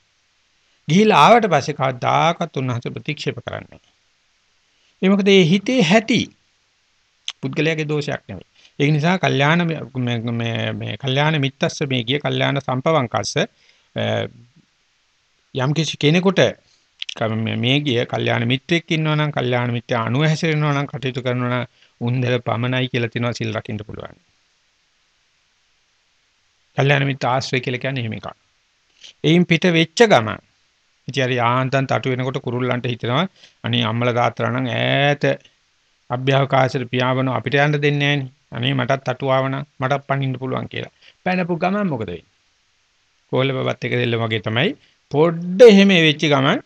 ගිහිලා ආවට පස්සේ කවදාකවත් උන්වහන්සේ ප්‍රතික්ෂේප කරන්නේ නැහැ. මොකද මේ හිතේ ඇති පුද්ගලයාගේ දෝෂයක් නෙවෙයි. ඒ නිසා කල්යාණ මේ මේ කල්යාණ මිත්තස්ස මේ කිය කල්යාණ සම්පවංකස්ස යම් කිසි කෙනෙකුට මේ ගිය කල්යාණ මිත්‍රෙක් ඉන්නවා නම් කල්යාණ මිත්‍ර අණුව හැසිරෙනවා නම් කටයුතු කරනවා නම් උන්දල පමනයි කියලා තියෙනවා සිල් රකින්න පුළුවන්. කල්යාණ මිත්‍ර ආශ්‍රය කියලා කියන්නේ එහෙම එකක්. එයින් පිට වෙච්ච ගමන් ඉතින් හරි ආන්තන් තටු වෙනකොට කුරුල්ලන්ට හිතෙනවා අනේ අම්මලා තාත්තලා නම් ඈත අභ්‍යවකාශයට පියාඹන අපිට යන්න දෙන්නේ නැහනේ. අනේ මටත් තටු ආවනම් මටත් පණින්න පුළුවන් කියලා. පැනපු ගමන් මොකද වෙන්නේ? කොල්ලපවත් එක දෙල්ල වගේ තමයි පොඩ්ඩ එහෙම වෙච්ච ගමන්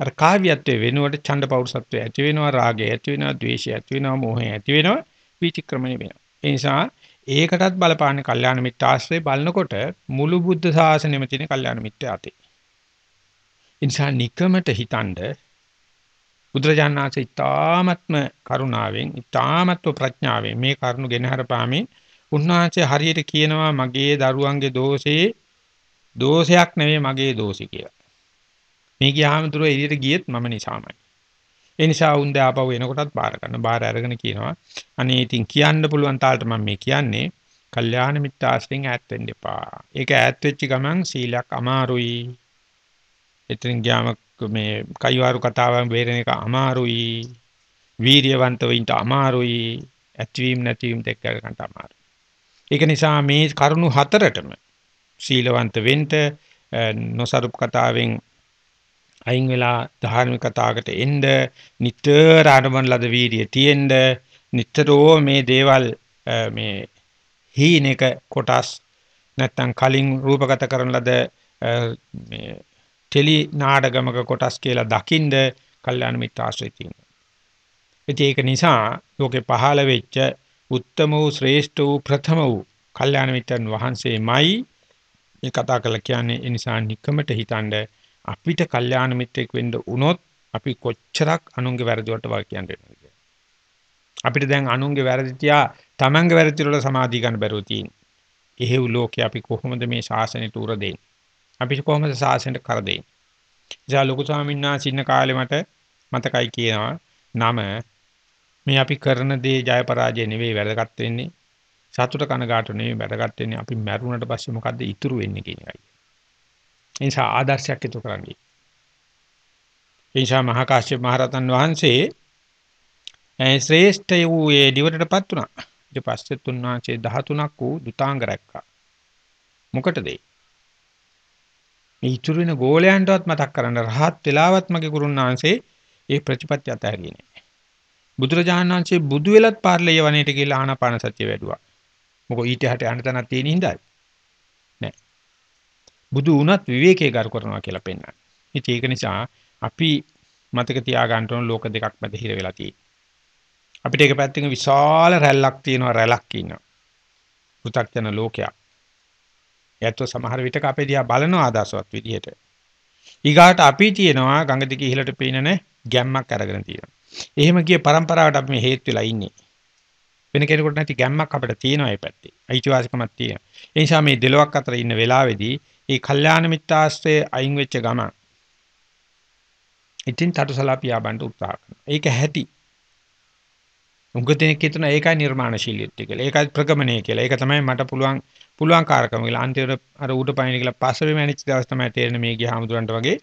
අර කාව්‍යත්වයේ වෙනුවට ඡන්ද පෞරුෂත්වය ඇති වෙනවා රාගය ඇති වෙනවා ද්වේෂය ඇති වෙනවා මෝහය ඇති වෙනවා විචක්‍රමණය වෙනවා. ඒ නිසා ඒකටත් බලපාන්නේ කල්යාණ මිත්‍ර ආශ්‍රය බලනකොට මුළු බුද්ධ ශාසනයම තියෙන කල්යාණ මිත්‍ර අතේ. ඉන්සා නිකමට හිතනද බුදුරජාණන්සේ ඊ타ත්ම කරුණාවෙන් ඊ타ත්ම ප්‍රඥාවෙන් මේ කරුණු ගෙනහැරපාමින් උන්වහන්සේ හරියට කියනවා මගේ දරුවන්ගේ දෝෂේ දෝෂයක් නෙවෙයි මගේ දෝෂි කියලා. මේ ගියාම දුර එළියට ගියෙත් මම නිසාමයි. ඒ නිසා උන් දාපව එනකොටත් බාර ගන්න. බාර අරගෙන කියනවා අනේ ඉතින් කියන්න පුළුවන් තාලට මම මේ කියන්නේ කල්යාණ මිත්‍යාශ්‍රයෙන් ඈත් වෙන්න එපා. ඒක ඈත් වෙච්ච ගමන් සීලයක් අමාරුයි. එතනින් ගියාම මේ කයිවාරු කතාවෙන් බේරෙන එක අමාරුයි. වීරියවන්තව ඉන්න අමාරුයි. ඇතිවීම නැතිවීම දෙක ගන්න අමාරුයි. ඒක නිසා මේ කරුණු හතරටම සීලවන්ත වෙන්න නොසරුප් කතාවෙන් අයින් වෙලා ධාර්මික කතාවකට එන්න නිතර ආරම්භන ලද වීර්යය තියෙන්න නිතරම මේ දේවල් මේ හීනෙක කොටස් නැත්තම් කලින් රූපගත කරන ලද මේ ටෙලි නාඩගමක කොටස් කියලා දකින්ද කල්යාණ මිත්‍ර ආශ්‍රය තියෙනවා. ඒක නිසා ලෝකේ පහළ වෙච්ච උත්තම වූ ශ්‍රේෂ්ඨ වූ ප්‍රථම වූ කල්යාණ මිත්‍රන් වහන්සේමයි මේ කතා කරලා කියන්නේ ඒ නිසා නිකමට හිතනද අපිට කල්යාණ මිත්‍රෙක් වෙන්න වුණොත් අපි කොච්චරක් අනුන්ගේ වැරදි වලට වා කියන්නේ අපිට දැන් අනුන්ගේ වැරදි තියා තමන්ගේ වැරදි වල සමාධිය ගන්න බැරුව තියෙන. එහෙව් ලෝකේ අපි කොහොමද මේ ශාසනයට උර දෙන්නේ? අපි කොහොමද ශාසනයට කර දෙන්නේ? ඉතින් ලොකු ස්වාමීන් වහන්සේ ඉන්න කාලේ මට මතකයි කියනවා නම මේ අපි කරන දේ ජය පරාජය නෙවෙයි වැදගත් වෙන්නේ. සතුට කනගාටු නෙවෙයි වැදගත් වෙන්නේ අපි මැරුණට පස්සේ මොකද්ද ඉතුරු වෙන්නේ කියන එකයි. ඒ නිසා ආදර්ශයක් ඉතු කරන්නේ. ඒ නිසා මහා කාශ්‍යප මහ රහතන් වහන්සේ ශ්‍රේෂ්ඨ වූ ඒ දිවටටපත් වුණා. ඊට පස්සේ තුන්වහන්සේ 13ක් වූ දුතාංග රැක්කා. මොකටද ඒ? මේ ඉතුරු වෙන ගෝලයන්ටවත් මතක් කරන්න රහත් වෙලාවත් මගේ ගුරුනාංශේ ඒ ප්‍රතිපත්‍ය අතහැරියේ නෑ. බුදුරජාණන් වහන්සේ බුදු වෙලත් පාර්ලිය වනයේට ගිහලා ආනාපාන සතිය වැඩුවා. මොකෝ ඊට හැට යන්න තැනක් තියෙන හින්දායි. බුදු වුණත් විවේකයේ ගරු කරනවා කියලා පෙන්වන්නේ. ඉතින් ඒක නිසා අපි මතක තියාගන්න ඕන ලෝක දෙකක් මැද හිර වෙලා තියෙන්නේ. අපිට එක පැත්තකින් විශාල රැල්ලක් තියෙනවා රැලක් ඉන්නවා. පෘථග්ජන ලෝකයක්. ඒත් සමහර විටක අපේ දිහා බලන ආදාසවත් විදිහට. ඊගාට අපි තියෙනවා ගඟ දිගේ ඉහළට පේනන ගැම්මක් අරගෙන තියෙනවා. එහෙම කිය પરම්පරාවට අපි මේ හේතු වෙලා ඉන්නේ. වෙන කෙනෙකුට නැති ගැම්මක් අපිට තියෙනවා මේ පැත්තේ. අයිතිවාසිකමක් තියෙනවා. ඒ නිසා මේ දෙලොක් අතර ඉන්න වෙලාවේදී මේ කල්යාණ මිත්‍යාස්ත්‍රයේ අයින් වෙච්ච ගමන් ඉතින් තටසලාපියා බණ්ඩ උත්සාහ කරනවා. ඒක හැටි. උගතෙනෙක් හිතන ඒකයි නිර්මාණශීලීත්වය කියලා. ඒකයි ප්‍රගමණය කියලා. ඒක තමයි මට පුළුවන් පුළුවන් කාර්කම කියලා. අන්තිමට අර ඌට පයින් කියලා පස්සේ මැනිච්ච දවස් තමයි තේරෙන්නේ මේ ගිය හාමුදුරන්ට වගේ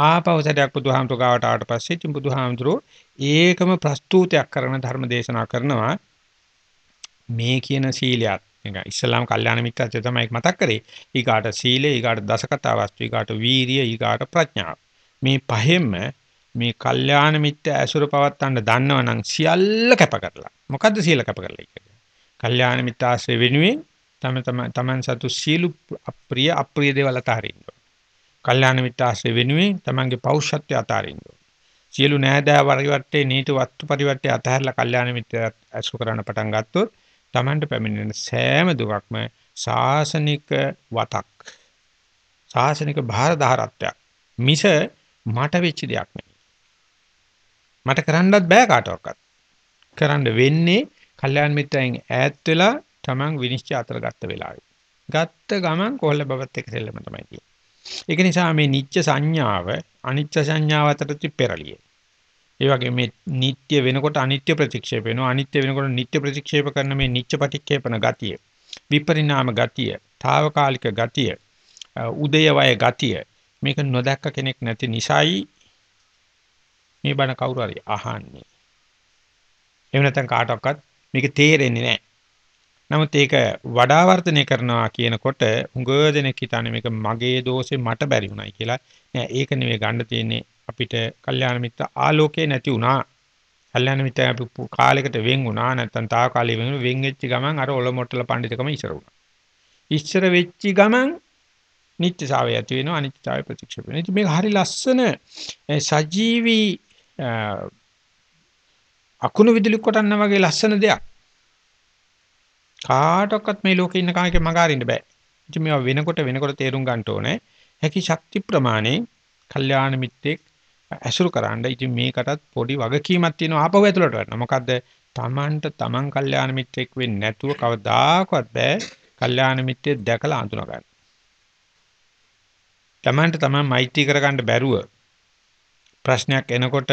ආපෞසටයක් බුදුහාමුදුර ගාවට ආවට පස්සේ ඉතින් බුදුහාමුදුරෝ ඒකම ප්‍රස්තුතයක් කරන ධර්ම දේශනා කරනවා මේ කියන සීලයක් නික ඉස්ලාම් කල්යාණ මිත්‍රත්වය තමයි මතක් කරේ. ඊගාට සීලය ඊගාට දසකතා වස්තු ඊගාට වීරිය ඊගාට ප්‍රඥාව. මේ පහෙන්ම මේ කල්යාණ මිත්‍ර ඇසුර පවත්තන්න දන්නවනම් සියල්ල කැප කරලා. මොකද්ද සීල කැප කරලා කියන්නේ කල්යාණ මිත්‍යාශ්‍රය වෙනුවෙන් තම තම තමන් සතු සීලු අප්‍රිය අප්‍රිය දේවල් අතහරින්න කල්යාණ මිත්‍යාශ්‍රය වෙනුවෙන් තමන්ගේ පෞෂත්වය අතහරින්න සියලු නෑදෑ පරිවර්තේ නීති වස්තු පරිවර්තේ අතහැරලා කල්යාණ මිත්‍ර ඇසුර කරන්න පටන් ගත්තොත් තමන්ට පැමිණෙන සෑම දුකක්ම සාසනික වතක්. සාසනික භාරධාරත්වයක්. මිස මට වෙච්ච දෙයක් නෙවෙයි මට කරන්නත් බෑ කාටවත්. කරන්න වෙන්නේ කල්යාණ මිත්‍රයන් ඈත් වෙලා තමන් විනිශ්චය අතර ගත්ත වෙලාවේ. ගත්ත ගමන් කොහොල්ල බවත් එක දෙල්ලම තමයි තියෙන්නේ. ඒක නිසා මේ නිච්ච සංඥාව අනිච්ච සංඥාව අතරති පෙරළියේ ඒ වගේ මේ නিত্য වෙනකොට අනිත්‍ය ප්‍රතික්ෂේප වෙනවා. අනිත්‍ය වෙනකොට නিত্য ප්‍රතික්ෂේප කරන මේ නිච්ච පටික්කේපන ගතිය, විපරිණාම ගතිය, తాවකාලික ගතිය, උදේවය ගතිය මේක නොදැක්ක කෙනෙක් නැති නිසායි මේ බණ කවුරු හරි අහන්නේ. එහෙම නැත්නම් කාටවත් මේක තේරෙන්නේ නැහැ. නමුත් ඒක වඩා වර්ධනය කරනවා කියනකොට හුඟ දෙනෙක් හිතන්නේ මේක මගේ දෝෂේ මට බැරි වුණයි කියලා. නෑ ඒක නෙවෙයි ගන්න තියෙන්නේ අපිට කල්යාණ මිත්‍ර ආලෝකේ නැති වුණා. කල්යාණ මිත්‍ර අපි කාලයකට වෙන් වුණා නැත්නම් තා කාලේ වෙන් වෙන් වෙච්ච ගමන් අර ඔලොමොට්ටල පඬිතුකම ඉස්සර වුණා. ඉස්සර වෙච්ච ගමන් නිත්‍යසාවය ඇති වෙනවා අනිත්‍යසාවය ප්‍රතික්ෂේප වෙනවා. ඉතින් මේක හරි ලස්සන සජීවී අකුණු විදුලි කොටන්න වගේ ලස්සන දෙයක්. කාටවත් මේ ලෝකේ ඉන්න කාගේ මග අරින්න බෑ. ඉතින් මේවා වෙනකොට වෙනකොට තේරුම් ගන්න ඕනේ. හැකි ශක්ති ප්‍රමාණය කල්යාණ මිත්‍රෙක් ඇසුරු කරන්න. ඉතින් මේකටත් පොඩි වගකීමක් තියෙනවා ආපහු ඇතුළට වටන්න. මොකද්ද? Tamanට Taman කල්යාණ මිත්‍රෙක් වෙන්නේ නැතුව කවදාකවත් බෑ කල්යාණ මිත්‍රෙක් දැකලා අඳුන ගන්න. Tamanට Taman මෛත්‍රී කරගන්න බැරුව ප්‍රශ්නයක් එනකොට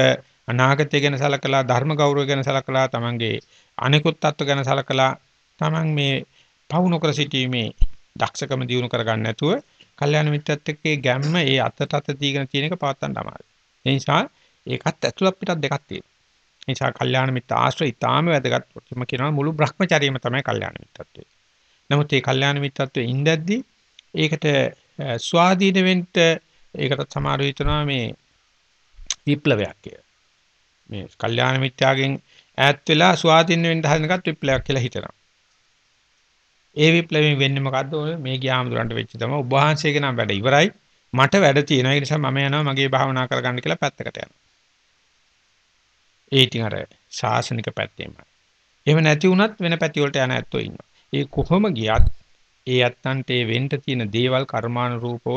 අනාගතය ගැන සලකලා ධර්ම ගෞරවය ගැන සලකලා Tamanගේ අනිකුත් තත්ත්ව ගැන සලකලා Taman මේ පවු නොකර සිටීමේ දක්ෂකම දිනු කරගන්න නැතුව කල්යාණ මිත්‍රත් එක්කේ ගැම්ම ඒ අතට අත දීගෙන තියෙන එක පවත්තන්න අමාරුයි. ඒ නිසා ඒකත් ඇතුළත් පිටත් දෙකක් තියෙනවා. ඒ නිසා කල්යාණ මිත්‍ර ආශ්‍රය ඊටාම වැදගත්. මම කියනවා මුළු Brahmacharyaම තමයි කල්යාණ මිත්‍රත්වය. නමුත් මේ කල්යාණ මිත්‍රත්වයේ ඉඳද්දී ඒකට ස්වාධීන වෙන්න ඒකට සමහර විටනවා මේ විප්ලවයක් කියලා. මේ කල්යාණ මිත්‍යාගෙන් ඈත් වෙලා ස්වාධීන වෙන්න හදනකත් විප්ලවයක් කියලා හිතනවා. ඒ විප්ලවයෙන් වෙන්නේ මොකද්ද ඔය මේ ගියාමදුරන්ට වෙච්ච තමයි ඔබ වහන්සේගේ නම් වැඩ ඉවරයි මට වැඩ තියෙනවා. ඒ නිසා මම යනවා මගේ භාවනා කරගන්න කියලා පැත්තකට යනවා. ඒ ඉතින් අර ශාසනික පැත්තේමයි එහෙම නැති වුණත් වෙන පැති වලට යන ඇත්තෝ ඉන්නවා. ඒ කොහොම ගියත් ඒ ඇත්තන්ට ඒ වෙන්න තියෙන දේවල් කර්මානුරූපව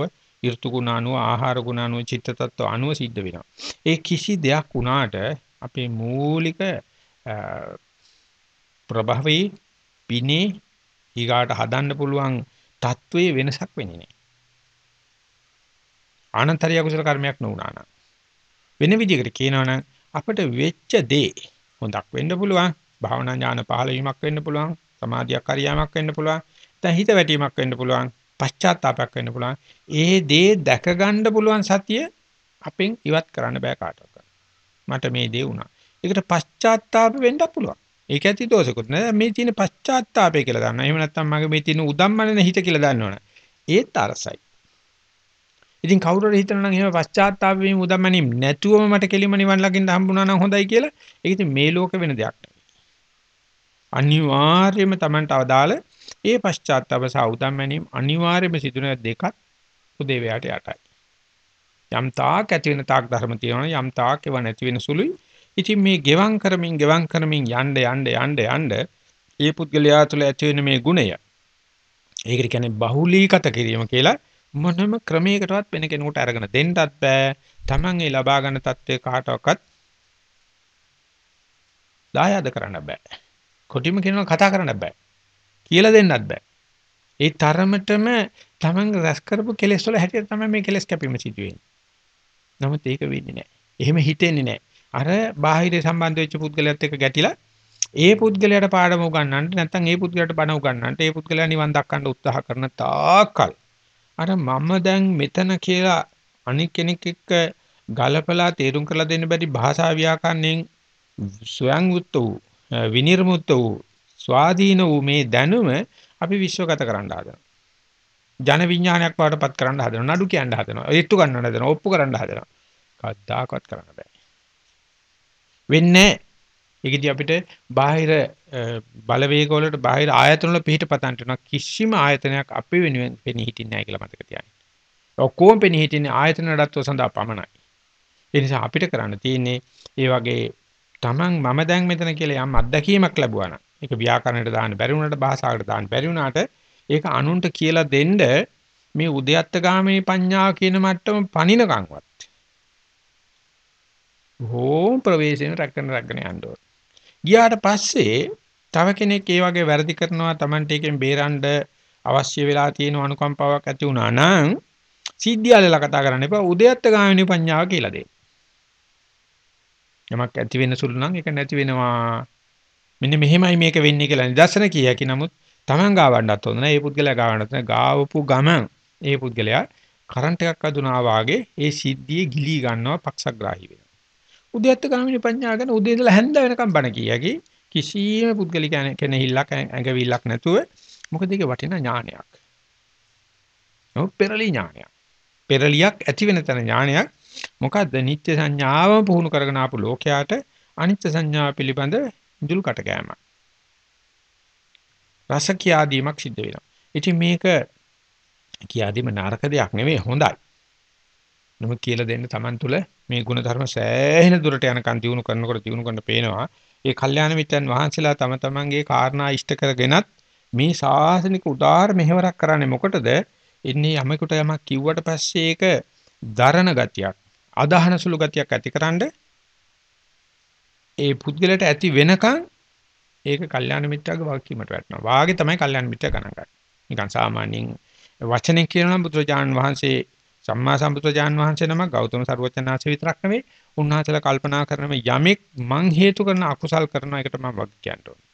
ඍතු ගුණානුව ආහාර ගුණානුව චිත්ත tattwa අනුව සිද්ධ වෙනවා. ඒ කිසි දෙයක් වුණාට අපේ මූලික ප්‍රභවී පිනේ ඊගාට හදන්න පුළුවන් தત્ත්වයේ වෙනසක් වෙන්නේ නැහැ. ආනන්තරිය කුසල කර්මයක් නොවුනා නම් වෙන විදිහකට කියනවනම් අපිට වෙච්ච දේ හොඳක් වෙන්න පුළුවන් භාවනා ඥාන පහළ වීමක් වෙන්න පුළුවන් සමාධියක් හරියාමක් වෙන්න පුළුවන් දැන් හිත වැටීමක් වෙන්න පුළුවන් පශ්චාත්තාවයක් වෙන්න පුළුවන් ඒ දේ දැක ගන්න පුළුවන් සතිය අපෙන් ඉවත් කරන්න බෑ කාටවත් මට මේ දේ වුණා ඒකට පශ්චාත්තාප වෙන්න පුළුවන් ඒක ඇති දෝෂකුත් නෑ මේ තියෙන පශ්චාත්තාපය කියලා දන්නවා. එහෙම නැත්නම් මගේ මේ තියෙන උදම්මනන හිත කියලා දන්නවනේ. ඒත් අරසයි. ඉතින් කවුරු හරි හිතනවා නම් එහෙම පශ්චාත්තාප වීම උදම්මනින් නැතුවම මට කෙලිම නිවන් ළඟින් හම්බුණා නම් හොඳයි කියලා. ඒක ඉතින් මේ ලෝක වෙන දෙයක් නෙවෙයි. අනිවාර්යයෙන්ම Tamanට අවදාළ ඒ පශ්චාත්තාප සහ උදම්මනින් අනිවාර්යයෙන්ම සිදුන දෙකක් උදේවැයට යටයි. යම් තාක් ඇති වෙන තාක් ධර්ම තියෙනවා යම් තාක් ඒව නැති වෙන සුළුයි ඉතින් මේ ගෙවම් කරමින් ගෙවම් කරමින් යන්න යන්න යන්න යන්න ඒ පුද්ගලයා තුළ ඇති වෙන මේ ගුණය ඒකට කියන්නේ බහුලීගත කිරීම කියලා මොනම ක්‍රමයකටවත් වෙන කෙනෙකුට අරගෙන දෙන්නත් බෑ. Taman ඒ ලබා ගන්න தත්ත්වය කාටවත් දායාද කරන්න බෑ. කොටිම කෙනෙක් කතා කරන්න බෑ. කියලා දෙන්නත් බෑ. ඒ තරමටම Taman රැස් කරපු කෙලෙස් වල හැටියට තමයි මේ කෙලෙස් කැපීම සිදු වෙන්නේ. නමුත් ඒක වෙන්නේ නැහැ. එහෙම හිතෙන්නේ නැහැ. අර බාහිර සම්බන්ධ වෙච්ච පුද්ගලයාත් එක්ක ගැටිලා ඒ පුද්ගලයාට පාඩම උගන්වන්නට නැත්නම් ඒ පුද්ගලයාට බණ උගන්වන්නට ඒ පුද්ගලයා නිවන් දක්වන්න උත්සාහ කරන තාකල් අර මම දැන් මෙතන කියලා අනික් කෙනෙක් එක්ක ගලපලා තේරුම් කරලා දෙන්න බැරි භාෂා ව්‍යාකරණයෙන් ස්වයං වුත් වූ විනිර්මුත් වූ ස්වාධීන වූ මේ දැනුම අපි විශ්වගත කරන්න හදනවා. ජන විඥානයක් වඩපත් කරන්න හදනවා. නඩු කියන්න හදනවා. ඒත්තු ගන්න හදනවා. ඔප්පු කරන්න හදනවා. කවදාකවත් කරන්න බෑ. වෙන්නේ ඒකදී අපිට බාහිර බලවේග වලට බාහිර ආයතන වල පිහිටපතන්ට වෙන කිසිම ආයතනයක් අපේ වෙනුවෙන් පෙනී හිටින්නේ නැහැ කියලා මතක තියාගන්න. ඔක්කොම පෙනී හිටින්නේ ආයතන නඩත්තුව සඳහා පමණයි. ඒ නිසා අපිට කරන්න තියෙන්නේ ඒ වගේ Taman මම දැන් මෙතන කියලා යම් අත්දැකීමක් ලැබුවා නම් ඒක ව්‍යාකරණයට දාන්න බැරි වුණාට භාෂාවකට දාන්න බැරි වුණාට ඒක අනුන්ට කියලා දෙන්න මේ උද්‍යත්තගාමී පඤ්ඤා කියන මට්ටම පණිනකන්වත් හෝම් ප්‍රවේශයෙන් රැකගෙන රැකගෙන යන්න ඕන. ගියාට පස්සේ තව කෙනෙක් ඒ වගේ වැරදි කරනවා Tamante එකෙන් බේරන්න අවශ්‍ය වෙලා තියෙන අනුකම්පාවක් ඇති වුණා නම් සිද්ධියලලා කතා කරන්න එපා උද්‍යත්තගාමිනී පඤ්ඤාව කියලා දෙන්න. යමක් ඇති වෙන සුළු නම් ඒක නැති වෙනවා. මෙන්න මෙහෙමයි මේක වෙන්නේ කියලා නිදර්ශන කිය හැකි නමුත් Taman ගාවන්නත් හොඳ නැහැ. ඒ පුද්ගලයා ගාවන්නත් නැහැ. ගාවපු ගමන් ඒ පුද්ගලයා කරන්ට් එකක් අදුනා වාගේ ඒ සිද්ධියේ ගිලී ගන්නවා පක්ෂග්‍රාහී වෙනවා. උද්‍යත්ත ගාමිනී පඤ්ඤා ගැන උදේ ඉඳලා හැන්ද වෙනකම් බණ කියකි කිසියම් පුද්ගලික කෙනෙහිල්ලක් ඇඟවිල්ලක් නැතුව මොකද ඒක වටිනා ඥානයක්. නෝ පෙරලි ඥානයක්. පෙරලියක් ඇති වෙන තැන ඥානයක්. මොකද්ද නිත්‍ය සංඥාවම පුහුණු කරගෙන ආපු ලෝකයාට අනිත්‍ය සංඥාව පිළිබඳ ඉදුල් කට ගෑමක්. රස කියාදීමක් සිද්ධ වෙනවා. ඉතින් මේක කියාදීම නරක දෙයක් නෙවෙයි හොඳයි. නමුත් කියලා දෙන්න Taman තුල මේ ගුණ ධර්ම සෑහෙන දුරට යනකන් දිනු කරනකොට දිනු කරන පේනවා. ඒ කල්යාණ මිත්‍රයන් වහන්සේලා තම තමන්ගේ කාරණා ඉෂ්ට කරගෙනත් මේ සාසනික උදාාර මෙහෙවරක් කරන්නේ මොකටද? ඉන්නේ යමෙකුට යමක් කිව්වට පස්සේ ඒක දරණ ගතියක්, අදහන සුළු ගතියක් ඇතිකරනද ඒ පුද්ගලයාට ඇති වෙනකන් ඒක කල්යාණ මිත්‍යාගේ වාක්‍යමට වැටෙනවා. වාගේ තමයි කල්යාණ මිත්‍යා ගණන් ගන්න. නිකන් සාමාන්‍යයෙන් වචනෙන් කියනවා නම් බුදුරජාණන් වහන්සේ සම්මා සම්බුදුරජාණන් වහන්සේ නම ගෞතම සර්වචනාංශ විතරක් නෙවෙයි උන්වහන්සේලා කල්පනා කරන යමෙක් මං හේතු කරන අකුසල් කරන එකට මම වග කියන්න ඕනේ.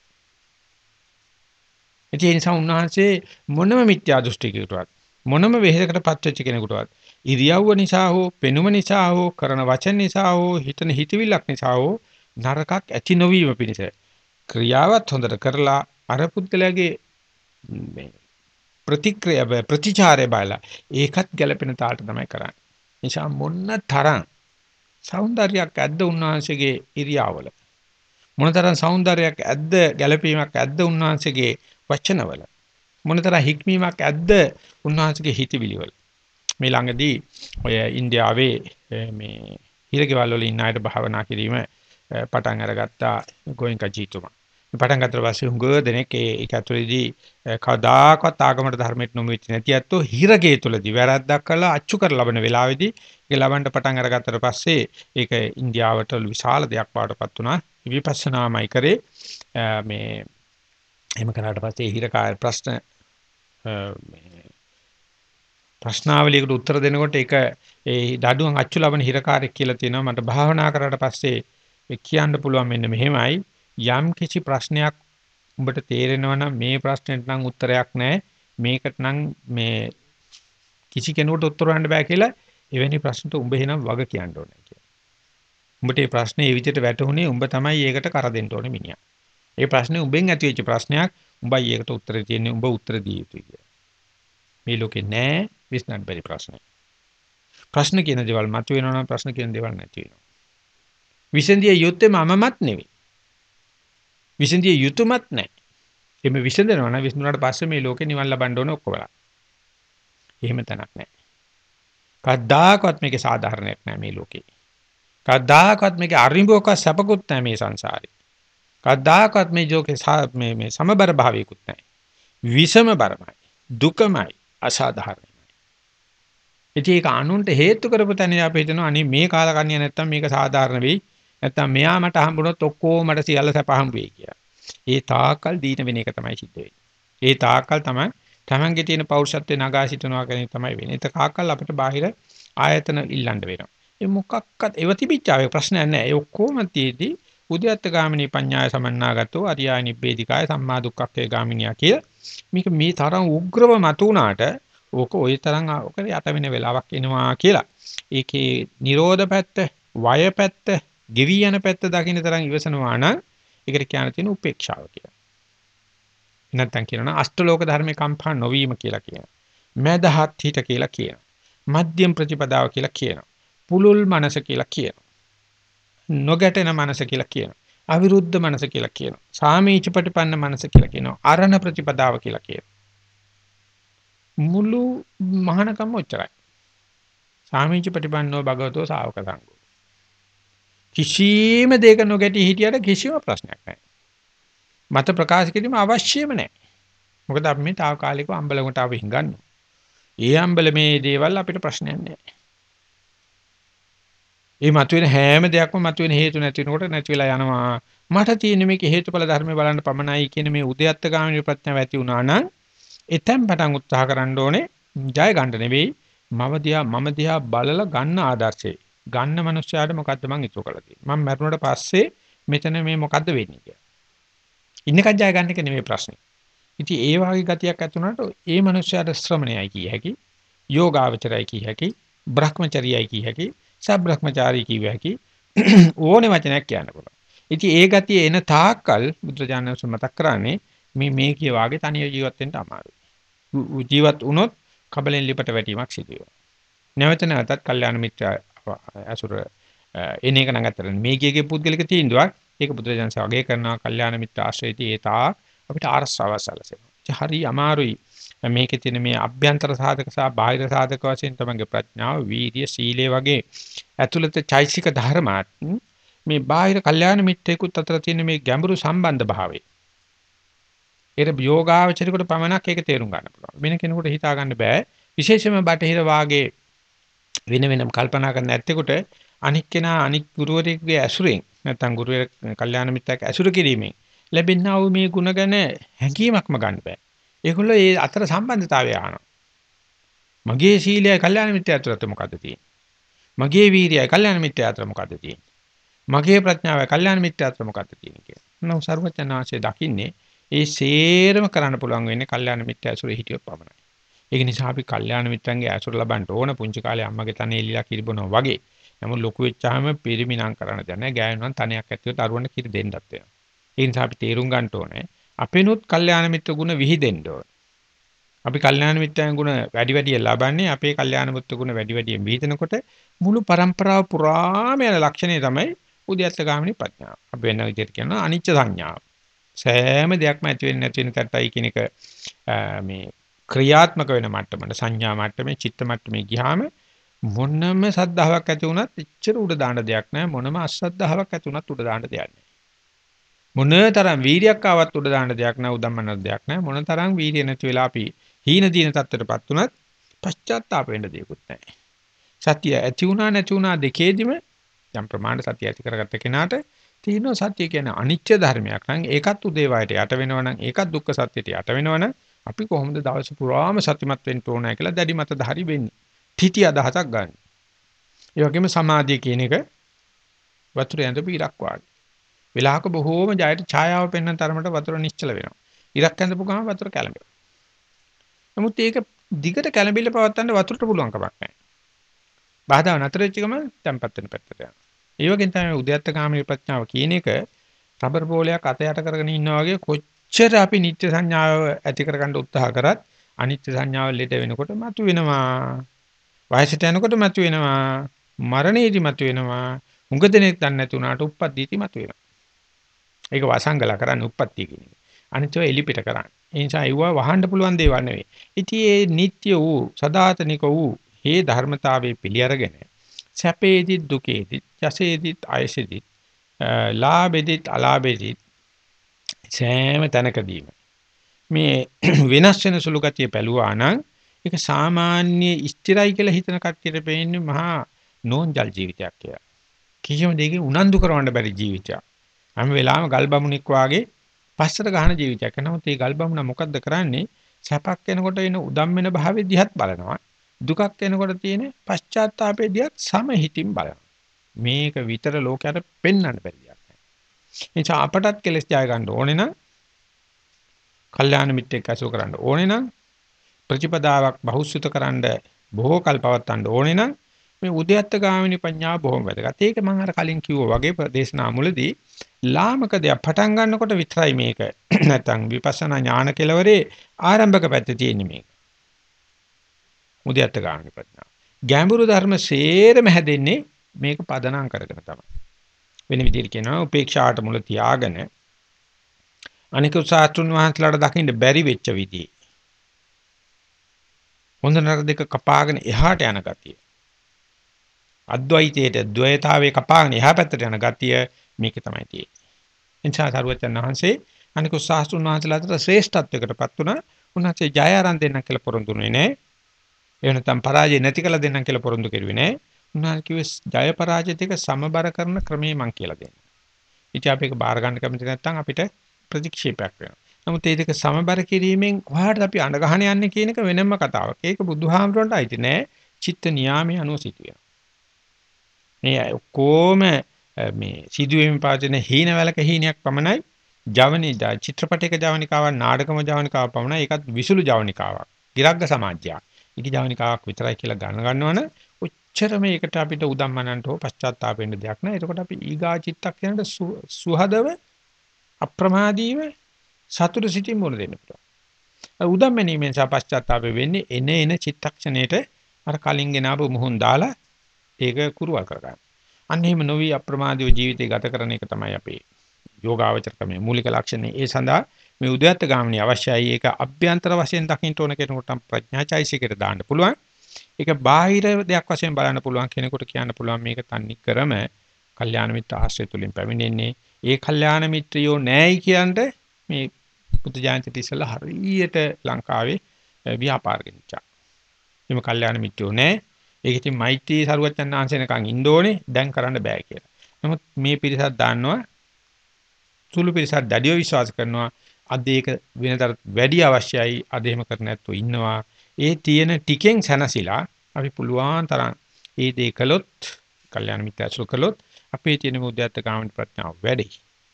ඒ නිසා උන්වහන්සේ මොනම මිත්‍යා දෘෂ්ටිකයකටවත් මොනම වෙහෙසකටපත් වෙච්ච කෙනෙකුටවත් ඉරියව්ව නිසා හෝ පෙනුම නිසා හෝ කරන වචන නිසා හෝ හිතන හිතවිල්ලක් නිසා හෝ නරකක් ඇති නොවීම පිණිස ක්‍රියාවත් හොඳට කරලා අර පුද්ගලයාගේ මේ ප්‍රතික්‍රියා ප්‍රතිචාරය බලලා ඒකත් ගැළපෙන තාලට තමයි කරන්නේ. නිසා මොන්න තරම් సౌందర్యයක් ඇද්ද උන්වහන්සේගේ ඉරියාවල. මොනතරම් సౌందర్యයක් ඇද්ද ගැළපීමක් ඇද්ද උන්වහන්සේගේ වචනවල. මොනතරම් හික්මීමක් ඇද්ද උන්වහන්සේගේ හිතවිලිවල. මේ ළඟදී ඔය ඉන්දියාවේ මේ හිරගෙවල් වල ඉන්න අයට භාවනා කිරීම පටන් අරගත්තා ගෝයන්කා ජීතුමා. පටන් ගත්තට පස්සේ හුඟ දෙනෙක් ඒක ඇතුළේදී කවදාකවත් ආගමට ධර්මයට නොමු වෙච්ච නැති ඇත්තෝ හිරගේ තුලදී වැරද්දක් කළා අච්චු කර ලබන වෙලාවේදී ඒක ලබන්න පටන් අරගත්තට පස්සේ ඒක ඉන්දියාවට විශාල දෙයක් වඩපත් වුණා. විපස්සනාමයි කරේ. මේ එහෙම කරාට පස්සේ හිරකාය ප්‍රශ්න මේ ප්‍රශ්නාවලියකට උත්තර දෙනකොට ඒක ඒ දඩුවම් අච්චු ලබන හිරකාරයෙක් කියලා තියෙනවා. මට භාවනා කරාට පස්සේ ඒ කියන්න පුළුවන් මෙන්න මෙහෙමයි. යම් කිසි ප්‍රශ්නයක් උඹට තේරෙනවා නම් මේ ප්‍රශ්නෙට නම් උත්තරයක් නැහැ මේකට නම් මේ කිසි කෙනෙකුට උත්තර හොයන්න බෑ කියලා එවැනි ප්‍රශ්නට උඹ එහෙනම් වග කියන්න ඕනේ කියලා. උඹට මේ ප්‍රශ්නේ ඒ විදිහට වැටුනේ උඹ තමයි ඒකට කර දෙන්න ඕනේ මිනිහා. ඒ ප්‍රශ්නේ උඹෙන් ඇති වෙච්ච ප්‍රශ්නයක් උඹයි ඒකට උත්තර දෙන්නේ උඹ උත්තර දිය යුතුයි කියලා. මේ ලෝකේ නෑ විශ්නත් බැරි ප්‍රශ්න. ප්‍රශ්න කියන දේවල් මතුවෙනවා නම් ප්‍රශ්න කියන දේවල් නැති වෙනවා. විසඳිය යුත්තේ මමමත් නෙවෙයි. විසඳිය යුතුයමත් නැහැ. එimhe විසඳනවා නම් විසඳුණාට පස්සේ මේ ලෝකේ නිවන් ලබන්න ඕනේ ඔක්කොමලා. එහෙම තැනක් නැහැ. කද්දාකවත් මේකේ සාධාරණයක් නැහැ මේ ලෝකේ. කද්දාකවත් මේකේ අරිඹුවක සැපකුත් නැහැ මේ සංසාරේ. කද්දාකවත් මේ ජෝකේ මේ මේ සමබර භාවයකුත් නැහැ. විෂම බරමයි. දුකමයි අසාධාරණයි. ඉතින් ඒක අනුන්ට හේතු කරපු තැන අපි හිතනවා අනේ මේ කාලකන්‍ය නැත්තම් මේක සාධාරණ වෙයි. නැත්තම් මෙයා මට හම්බුනොත් ඔක්කොම මට සියල්ල සැප හම්බ වෙයි කියලා. ඒ තාකල් දීන වෙන එක තමයි සිද්ධ වෙන්නේ. ඒ තාකල් තමයි Tamange තියෙන පෞරුෂත්වේ නගා සිටනවා කියන තමයි වෙන්නේ. ඒක කාකල් අපිට බාහිර ආයතන ඉල්ලන්න වෙනවා. ඒ මොකක්වත් ඒව තිබිච්චාවේ ප්‍රශ්නයක් නැහැ. ඒ ඔක්කොම තියේදී උද්‍යත්ත ගාමිනී පඤ්ඤාය සමන්නාගතෝ අරියාය නිබ්බේධිකාය සම්මා දුක්ඛේ ගාමිනියා කිය මේක මේ තරම් උග්‍රව මතුණාට ඕක ওই තරම් ඕක යට වෙන වෙලාවක් එනවා කියලා. ඒකේ Nirodha පැත්ත, වය පැත්ත, ගෙවි යන පැත්ත දකින්න තරම් ඉවසනවා නම් ඒකට කියන තියෙන උපේක්ෂාව කියලා. නැත්තම් කියනවා අෂ්ටලෝක ධර්මේ කම්පා නොවීම කියලා කියනවා. මදහත් හිත කියලා කියනවා. මධ්‍යම ප්‍රතිපදාව කියලා කියනවා. පුලුල් මනස කියලා කියනවා. නොගැටෙන මනස කියලා කියනවා. අවිරුද්ධ මනස කියලා කියනවා. සාමීච ප්‍රතිපන්න මනස කියලා කියනවා. අරණ ප්‍රතිපදාව කියලා කියනවා. මුළු මහානකම ඔච්චරයි. සාමීච ප්‍රතිපන්නෝ භගවතෝ ශා วก සංඝෝ. කිසිම දෙයක නොගැටි හිටියට කිසිම ප්‍රශ්නයක් නැහැ. මත ප්‍රකාශ කිරීම අවශ්‍යම නැහැ. මොකද අපි මේ తాවකාලිකව අම්බලකට ආව හිඟන්නේ. ඒ අම්බලමේ දේවල් අපිට ප්‍රශ්නයක් නැහැ. ඒ මතුවෙන හැම දෙයක්ම මතුවෙන හේතු නැති වෙනකොට නැති වෙලා යනවා. මට තියෙන මේක හේතුඵල ධර්ම බලන්න පමණයි කියන මේ උද්‍යත්ත ගාමිනී ප්‍රඥාව ඇති වුණා නම් එතෙන් පටන් උත්සාහ කරන්න ඕනේ ජය ගන්න නෙවෙයි මම දිහා මම දිහා බලලා ගන්න ආදර්ශේ. ගන්න මනුස්සයාට මොකද්ද මං ඉතුරු කරලා තියෙන්නේ. මම මරුණට පස්සේ මෙතන මේ මොකද්ද වෙන්නේ කියලා. ඉන්නකත් ජය ගන්න එක නෙවෙයි ප්‍රශ්නේ. ඉතින් ඒ වගේ ගතියක් ඇති වුණාට ඒ මනුස්සයාට ශ්‍රමණයයි කිය හැකි, යෝගාවචරයයි කිය හැකි, භ්‍රමචරියයි කිය හැකි, සබ්‍රහ්මචාරී කිය හැකි [CLEARS THROAT] ඕනේ වචනයක් කියන්න පුළුවන්. ඉතින් ඒ ගතිය එන තාක්කල් බුදුරජාණන් වහන්සේ මතක් කරන්නේ මේ මේ කිය වාගේ තනිය ජීවත් වෙන්න අමාරුයි. ජීවත් වුණොත් කබලෙන් ලිපට වැටීමක් සිදු වෙනවා. නැවත නැවතත් කල්යාණ මිත්‍ර අසුර එන එක නම් අතර මේ කීකේ පුද්ගලික තීන්දුවක් ඒක බුදුරජාණන් වගේ කරනවා කල්යාණ මිත්‍ර ආශ්‍රයදී ඒ තා අපිට ආරස්සාව සැලසෙනවා. හරි අමාරුයි මේකේ තියෙන මේ අභ්‍යන්තර සාධක සහ බාහිර සාධක වශයෙන් තමගේ ප්‍රඥාව, වීර්ය, සීලය වගේ ඇතුළත චෛසික ධර්මාත් මේ බාහිර කල්යාණ මිත්‍රයෙකුත් අතර තියෙන මේ ගැඹුරු සම්බන්ධ භාවය. ඒක යෝගාවචරිකට පමණක් ඒක තේරුම් ගන්න පුළුවන්. වෙන කෙනෙකුට හිතා ගන්න බෑ. විශේෂයෙන්ම බටහිර වාගේ වෙන වෙනම කල්පනා කරන්න ඇත්තෙකුට අනික් කෙනා අනික් ගුරුවරයෙකුගේ ඇසුරෙන් නැත්නම් ගුරුවර කල්යාණ මිත්‍රයෙක් ඇසුර කිරීමෙන් ලැබෙනා වූ මේ ಗುಣ ගැන හැඟීමක්ම ගන්න බෑ. ඒගොල්ලෝ ඒ අතර සම්බන්ධතාවය අහනවා. මගේ සීලය කල්යාණ මිත්‍ය අතරත් මොකද්ද තියෙන්නේ? මගේ වීරියයි කල්යාණ මිත්‍ය අතර මොකද්ද තියෙන්නේ? මගේ ප්‍රඥාවයි කල්යාණ මිත්‍ය අතර මොකද්ද තියෙන්නේ කියලා. නෝ සර්වඥාන්සේ දකින්නේ ඒ සේරම කරන්න පුළුවන් වෙන්නේ කල්යාණ මිත්‍ය ඇසුරේ හිටියොත් පමණයි. ඒක නිසා අපි කල්යාණ මිත්‍රන්ගේ ඇසුර ලබන්න ඕන පුංචි කාලේ අම්මගේ තනේ එල්ලලා කිරිබනවා වගේ. නමුත් ලොකු වෙච්චාම පිරිමිනම් කරන්න දෙයක් නැහැ. ගෑනුන් තනයක් ඇතුළත අරුවන්න කිරි දෙන්නත් වෙනවා. ඒ නිසා අපි තේරුම් ගන්න ඕනේ අපේනොත් කල්යාණ මිත්‍ර ගුණ විහිදෙන්න ඕන. අපි කල්යාණ මිත්‍රයන් ගුණ වැඩි වැඩියෙන් ලබන්නේ අපේ කල්යාණ මිත්‍ර ගුණ වැඩි වැඩියෙන් විහිදෙනකොට මුළු પરම්පරාව පුරාම යන ලක්ෂණය තමයි උද්‍යත්ත ගාමිනී ප්‍රඥාව. අපි වෙන විදිහට කියනවා අනිච්ච සංඥාව. සෑම දෙයක්ම ඇති වෙන්නේ නැති වෙන තත්ත්වයි කියන එක මේ ක්‍රියාත්මක වෙන මට්ටමට සංඥා මට්ටමේ චිත්ත මට්ටමේ ගියාම මොනම සද්ධාාවක් ඇති වුණත් එච්චර උඩ දාන්න දෙයක් නැහැ. මොනම අසද්ධාාවක් ඇති වුණත් උඩ දාන්න දෙයක් නැහැ. මොනතරම් වීරියක් ආවත් උඩ දාන්න දෙයක් නැහැ උදම්මන දෙයක් නැහැ. මොනතරම් වීරිය නැති වෙලා අපි හීන දින තත්ත්වයටපත් උනත් පශ්චාත්තාප වෙන්න දෙයක්වත් නැහැ. සතිය ඇති වුණා නැති වුණා දෙකේදිම යම් ප්‍රමාණ සතිය ඇති කරගත්ත කෙනාට තියෙනවා සත්‍ය කියන්නේ අනිත්‍ය ධර්මයක්. නම් ඒකත් උදේවයට යට වෙනවනම් ඒකත් දුක්ඛ සත්‍යයට යට වෙනවනම් අපි කොහොමද දවස පුරාම සතිමත් වෙන්න ඕනෑ කියලා දැඩි මත ධාරි වෙන්නේ. තිටි අදහසක් ගන්න. ඒ වගේම සමාධිය කියන එක වතුර ඇඳපු ඉරක් වාගේ. වෙලාවක බොහෝම ජයට ඡායාව පෙන්වන තරමට වතුර නිශ්චල වෙනවා. ඉරක් ඇඳපු ගමන් වතුර කැළඹෙනවා. නමුත් ඒක දිගට කැළඹිල්ල පවත්තන්න වතුරට පුළුවන් කමක් නැහැ. බාධා නතර වෙච්ච ගමන් තැම්පත් වෙන පැත්තට යනවා. ඒ වගේම තමයි උද්‍යත්ත කාමී ප්‍රඥාව කියන එක රබර් බෝලයක් අත යට කරගෙන ඉන්නා වගේ කොච්චර අපි නිත්‍ය සංඥාව ඇති කරගන්න උත්සාහ කරත් අනිත්‍ය සංඥාව ලෙඩ වෙනකොට මතු වෙනවා. වයසට යනකොට මතු වෙනවා. මරණයේදී මතු වෙනවා. උඟ දෙනෙක් දන්නේ නැති උනාට උප්පත්තියදී මතු වෙනවා. ඒක වසංගල කරන්නේ උප්පත්තිය කියන එක. අනිත් ඒවා එලිපිට කරන්නේ. ඒ නිසා ඒවා වහන්න පුළුවන් දේවල් නෙවෙයි. ඉතින් මේ නিত্য වූ සදාතනික වූ හේ ධර්මතාවයේ පිළි අරගෙන සැපේදිත් දුකේදිත් යසේදිත් ආයසේදිත් ලාභෙදිත් අලාභෙදිත් සෑම තැනකදීම මේ [CLEARS THROAT] වෙනස් වෙන සුළු ගතිය පැලුවා නම් ඒක සාමාන්‍ය ස්ථිරයි කියලා හිතන කට්ටියට පේන්නේ මහා නෝන්ජල් ජීවිතයක් කියලා. කිසිම දෙයකින් උනන්දු කරවන්න බැරි ජීවිතයක්. හැම වෙලාවෙම ගල් බමුණෙක් වාගේ පස්සට ගහන ජීවිතයක්. නමුත් මේ ගල් බමුණ මොකද්ද කරන්නේ? සැපක් එනකොට එන උදම් වෙන භාවයේ දිහත් බලනවා. දුකක් එනකොට තියෙන පශ්චාත්තාපයේ දිහත් සමහිතින් බලනවා. මේක විතර ලෝකයට පෙන්වන්න බැරි දෙයක් නෑ. එනිසා අපටත් කෙලස් ජය ගන්න ඕනේ නම් කල්යාණ මිත්‍රෙක් ඇසුර කරන්න ඕනේ නම් ප්‍රතිපදාවක් බහුසුත කරන්න බොහෝ කල් පවත්වන්න ඕනේ නම් මේ උද්‍යත්ත ගාමිනී පඤ්ඤාව බොහොම වැදගත්. ඒක මම අර කලින් කිව්වා වගේ දේශනා මුලදී ලාමක දෙයක් පටන් ගන්නකොට විතරයි මේක. [CLEARS THROAT] නැත්තම් විපස්සනා ඥාන කෙලවරේ ආරම්භක පැත්තේ තියෙන්නේ මේක. උද්‍යත්ත ගාමිනී ප්‍රඥාව. ගැඹුරු ධර්ම සේරම හැදෙන්නේ මේක පදනම් කරගෙන තමයි. වෙන විදිහට කියනවා උපේක්ෂාට මුල තියාගෙන අනික සාතුන් වහන්සේලාට දකින්න බැරි වෙච්ච විදිහේ. හොඳ නරක දෙක කපාගෙන එහාට යන ගතිය. අද්වෛතයේ ද්වයතාවේ කපාගෙන එහා පැත්තට යන ගතිය මේක තමයි තියෙන්නේ. එනිසා සරුවචන් වහන්සේ අනික සාස්තුන් වහන්සේලා අතර ශ්‍රේෂ්ඨත්වයකටපත් වුණා. උන්වහන්සේ ජය ආරම්භ දෙන්න කියලා පොරොන්දුුනේ නෑ. එහෙම නැත්නම් පරාජය නැති කළ දෙන්නම් කියලා පොරොන්දු කෙරුවේ නෑ. උන්වහන්සේ කිව්වේ ජය පරාජය දෙක සමබර කරන ක්‍රමේ මං කියලා දෙන්න. ඉතින් අපි ඒක බාර ගන්න කැමති නැත්නම් අපිට ප්‍රතික්ෂේපයක් වෙනවා. නමුත් මේ දෙක සමබර කිරීමෙන් කොහාටද අපි අඬ ගහන යන්නේ කියන එක වෙනම කතාවක්. ඒක බුදුහාමරන්ට අයිති නෑ. චිත්ත නියාමයේ අනුව සිටියා. මේ ඔක්කොම මේ සිදුවීම් පාදින හීන වැලක හීනයක් පමණයි ජවනි චිත්‍රපටයක ජවනිකාවක් නාටකම ජවනිකාවක් පමණයි ඒකත් විසුළු ජවනිකාවක්. ගිරග්ග සමාජයක්. ඉකි ජවනිකාවක් විතරයි කියලා ගණන ගන්නවනේ ඔච්චර මේකට අපිට උදම්මනන්ට හෝ පශ්චාත්තාප වෙන්න දෙයක් නැහැ. එතකොට අපි ඊගා චිත්තක්ෂණයට සුහදව අප්‍රමාදීව සතුට සිටින් මොන දෙන්න පුළුවන්. උදම්මනීමෙන් සහ පශ්චාත්තාප වෙන්නේ එන එන චිත්තක්ෂණයට අර කලින් ගෙනාවු මුහුන් දාලා ඒක කුරුවල් කරගන්න. අන්න එහෙම නොවි අප්‍රමාදීව ජීවිතය ගත කරන එක තමයි අපේ යෝගාවචරකමේ මූලික ලක්ෂණය. ඒ සඳහා මේ උද්‍යත්ත ගාමිනිය අවශ්‍යයි. ඒක අභ්‍යන්තර වශයෙන් දකින්න ඕන කෙනෙකුට ප්‍රඥාචෛසිකයට දාන්න පුළුවන්. ඒක බාහිර දෙයක් වශයෙන් බලන්න පුළුවන් කෙනෙකුට කියන්න පුළුවන් මේක තන්නේ කරම කල්යාණ මිත්‍ර ආශ්‍රය තුලින් පැමිණෙන්නේ. ඒ කල්යාණ මිත්‍රයෝ නැයි කියන්ට මේ බුද්ධ ජයන්ති ඉස්සලා හරියට ලංකාවේ ව්‍යාපාර ගෙනිච්චා. එimhe කල්යාණ මිත්‍රයෝ නැහැ. ඒක ඉතින් මෛත්‍රී සරුවච්චන් ආංශෙනකන් ඉන්න ඕනේ දැන් කරන්න බෑ කියලා. නමුත් මේ පිරිසක් දන්නවා සුළු පිරිසක් දැඩිව විශ්වාස කරනවා අද ඒක වෙනතර වැඩි අවශ්‍යයි අද එහෙම කර නැත්තු ඉන්නවා. ඒ තියෙන ටිකෙන් සැනසিলা අපි පුළුවන් තරම් ඒ දේ කළොත් කල්යාණ මිත්‍යාසුර කළොත් අපේ තියෙන මුද්‍යත්ත කාමී ප්‍රඥාව වැඩි.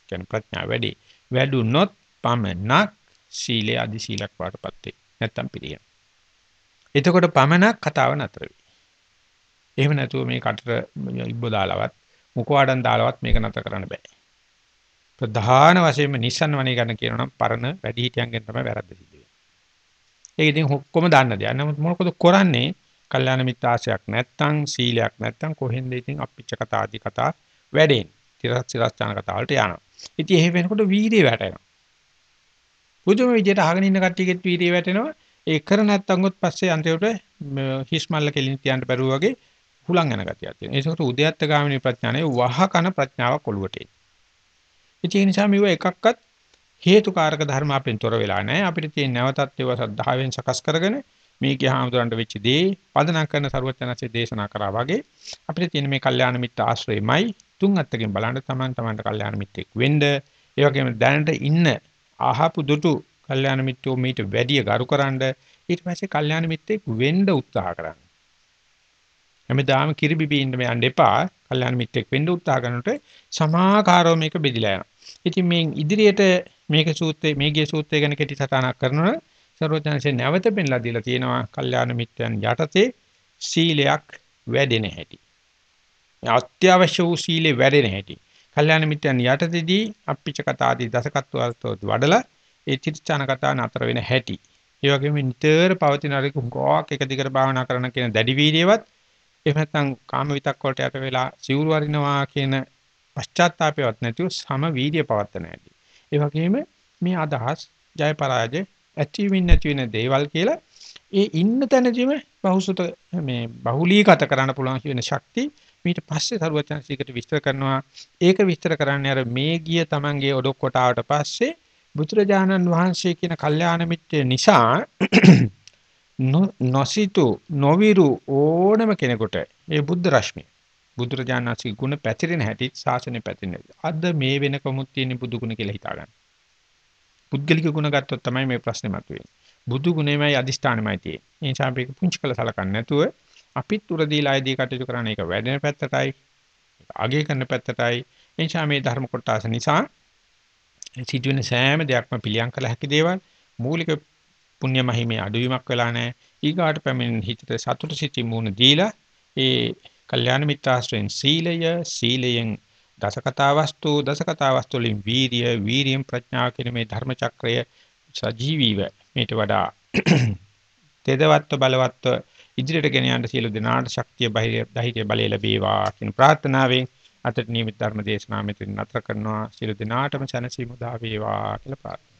කියන්නේ ප්‍රඥාව වැඩි. වැඩුනොත් පමණක් සීලය අදි සීලක් වාටපත් වේ. නැත්තම් පිළියන. එතකොට පමණක් කතාව නතර වෙයි. එහෙම නැතුව මේ කටට ඉබ්බ දාලවත් මුඛවාඩම් දාලවත් මේක නැතර කරන්න බෑ. ප්‍රධාන වශයෙන්ම නිස්සන් වනේ ගන්න කියනනම් පරණ වැඩිහිටියන්ගෙන් තමයි වැරද්ද සිද්ධ වෙන්නේ. ඒක ඉතින් ඔක්කොම දන්න දෙයක්. නමුත් මොකද කරන්නේ? කල්යාණ මිත්‍යාශයක් නැත්තම් සීලයක් නැත්තම් කොහෙන්ද ඉතින් අපිච්ච කතා ආදි කතා වැඩෙන්නේ. තිරස් තිරස්චාන කතා වලට යනවා. ඉතින් එහෙම වෙනකොට වීර්යය වැටෙනවා. පුදුම විදියට අහගෙන ඉන්න කට්ටියගෙත් වීර්යය වැටෙනවා. ඒ කර නැත්තම් උත් පස්සේ අන්තිමට හිස් මල්ල කෙලින් තියන්න බැරුව වගේ හුලං යන ගතියක් තියෙනවා. ඒකට උද්‍යත්ත ගාමිනී ප්‍රඥානේ වහ කන ප්‍රඥාවක් ඔළුවට එන්නේ. ඒ නිසා මේව එකක්වත් හේතුකාරක ධර්ම අපෙන් තොර වෙලා නැහැ. අපිට තියෙන නැවතත් ඒවා සද්ධාවෙන් සකස් කරගෙන මේ කියහමතුරන්ට වෙච්ච දේ පදනම් කරන ਸਰවඥාන්සේ දේශනා කරා වගේ අපිට තියෙන මේ කල්යාණ මිත්‍ර ආශ්‍රයමයි තුන් අත්තකින් බලන්න තමන් තමන්ට කල්යාණ මිත්‍රෙක් වෙන්න. ඒ වගේම දැනට ඉන්න ආහපු දුටු කල්යාණ මිත්‍රෝ මීට වැඩිය ගරුකරනද ඊට පස්සේ කල්යාණ මිත්‍රෙක් වෙන්න උත්සාහ කරන්න. හැමදාම කිරිබිබි ඉන්න යන්න එපා. කල්යාණ මිත්‍රෙක් වෙන්න උත්සාහ කරනකොට සමාකාරව මේක බෙදිලා යනවා. ඉතින් මේ ඉදිරියට මේක සූත්‍රයේ මේගේ සූත්‍රය ගැන කෙටි සටහනක් කරනවා. සර්වඥාන්සේ නැවත පෙන්ලා දීලා තියෙනවා කල්යාණ මිත්‍රයන් යටතේ සීලයක් වැඩෙන හැටි. අත්‍යවශ්‍ය වූ සීලේ වැඩෙන හැටි. කල්යාණ මිත්‍රයන් යටතේදී අප්පිච කතාදී දසකත්වවලට වඩලා ඒ චිත්තචාන කතා නතර වෙන හැටි. ඒ වගේම නිතර පවතින අර කුංගාවක් එක දිගට භාවනා කරන කියන දැඩි වීර්යවත් එහෙම නැත්නම් කාම විතක් වලට යට වෙලා සිවුරු වරිනවා කියන පශ්චාත්තාපයවත් නැතුව සම වීර්ය පවත්තන හැටි. ඒ වගේම මේ අදහස් ජය පරාජය ඇති වෙන්නේ නැති වෙන දේවල් කියලා ඒ ඉන්න තැනදීම බහුසුත මේ බහුලීගත කරන්න පුළුවන් කියන ශක්තිය ඊට පස්සේ සරුවචනසීකට විස්තර කරනවා. ඒක විස්තර කරන්නේ අර මේ ගිය Tamange ඔඩොක් කොටාවට පස්සේ බුදුරජාණන් වහන්සේ කියන කල්යාණ මිත්‍ය නිසා [CLEARS THROAT] නොසිතු නොවිරු ඕනම කෙනෙකුට ඒ බුද්ධ රශ්මිය බුදුරජාණන්සේ ගුණ පැතිරෙන හැටි ශාසනය පැතිරෙන. අද මේ වෙනකමුත් තියෙන බුදු ගුණ කියලා හිතා ගන්න. පුද්ගලික ගුණ ගත්තොත් තමයි මේ ප්‍රශ්නේ මතුවෙන්නේ. බුදු ගුණෙමයි අදිෂ්ඨානෙමයි තියෙන්නේ. ඒ නිසා අපි පුංචි කළ සලකන්නේ නැතුව අපිත් උර දීලා ආයදී කටයුතු කරන එක වැඩෙන පැත්තටයි අගය කරන පැත්තටයි ඒ නිසා මේ ධර්ම කොටස නිසා සිදුවෙන සෑම දෙයක්ම පිළියම් කළ හැකි දේවල් මූලික පුණ්‍ය මහිමේ අඩුවීමක් වෙලා නැහැ. ඊගාට පැමිණෙන හිතට සතුට සිතින් මුණ දීලා ඒ කල්යාණ මිත්‍රාශ්‍රයෙන් සීලය සීලයෙන් දසකතා වස්තු දසකතා වස්තු වලින් වීරිය වීරියෙන් ප්‍රඥාව කියන මේ ධර්ම චක්‍රය සජීවීව මේට වඩා [CLEARS THROAT] තෙදවත්ව බලවත්ව ඉදිරියට ගෙන යන්න සියලු දෙනාට ශක්තිය ධෛර්ය බලය ලැබේවා කියන ප්‍රාර්ථනාවෙන් අතට නියමිත ධර්ම දේශනාව මෙතන නතර කරනවා. සියලු දෙනාටම සැනසීම උදා වේවා කියලා ප්‍රාර්ථනා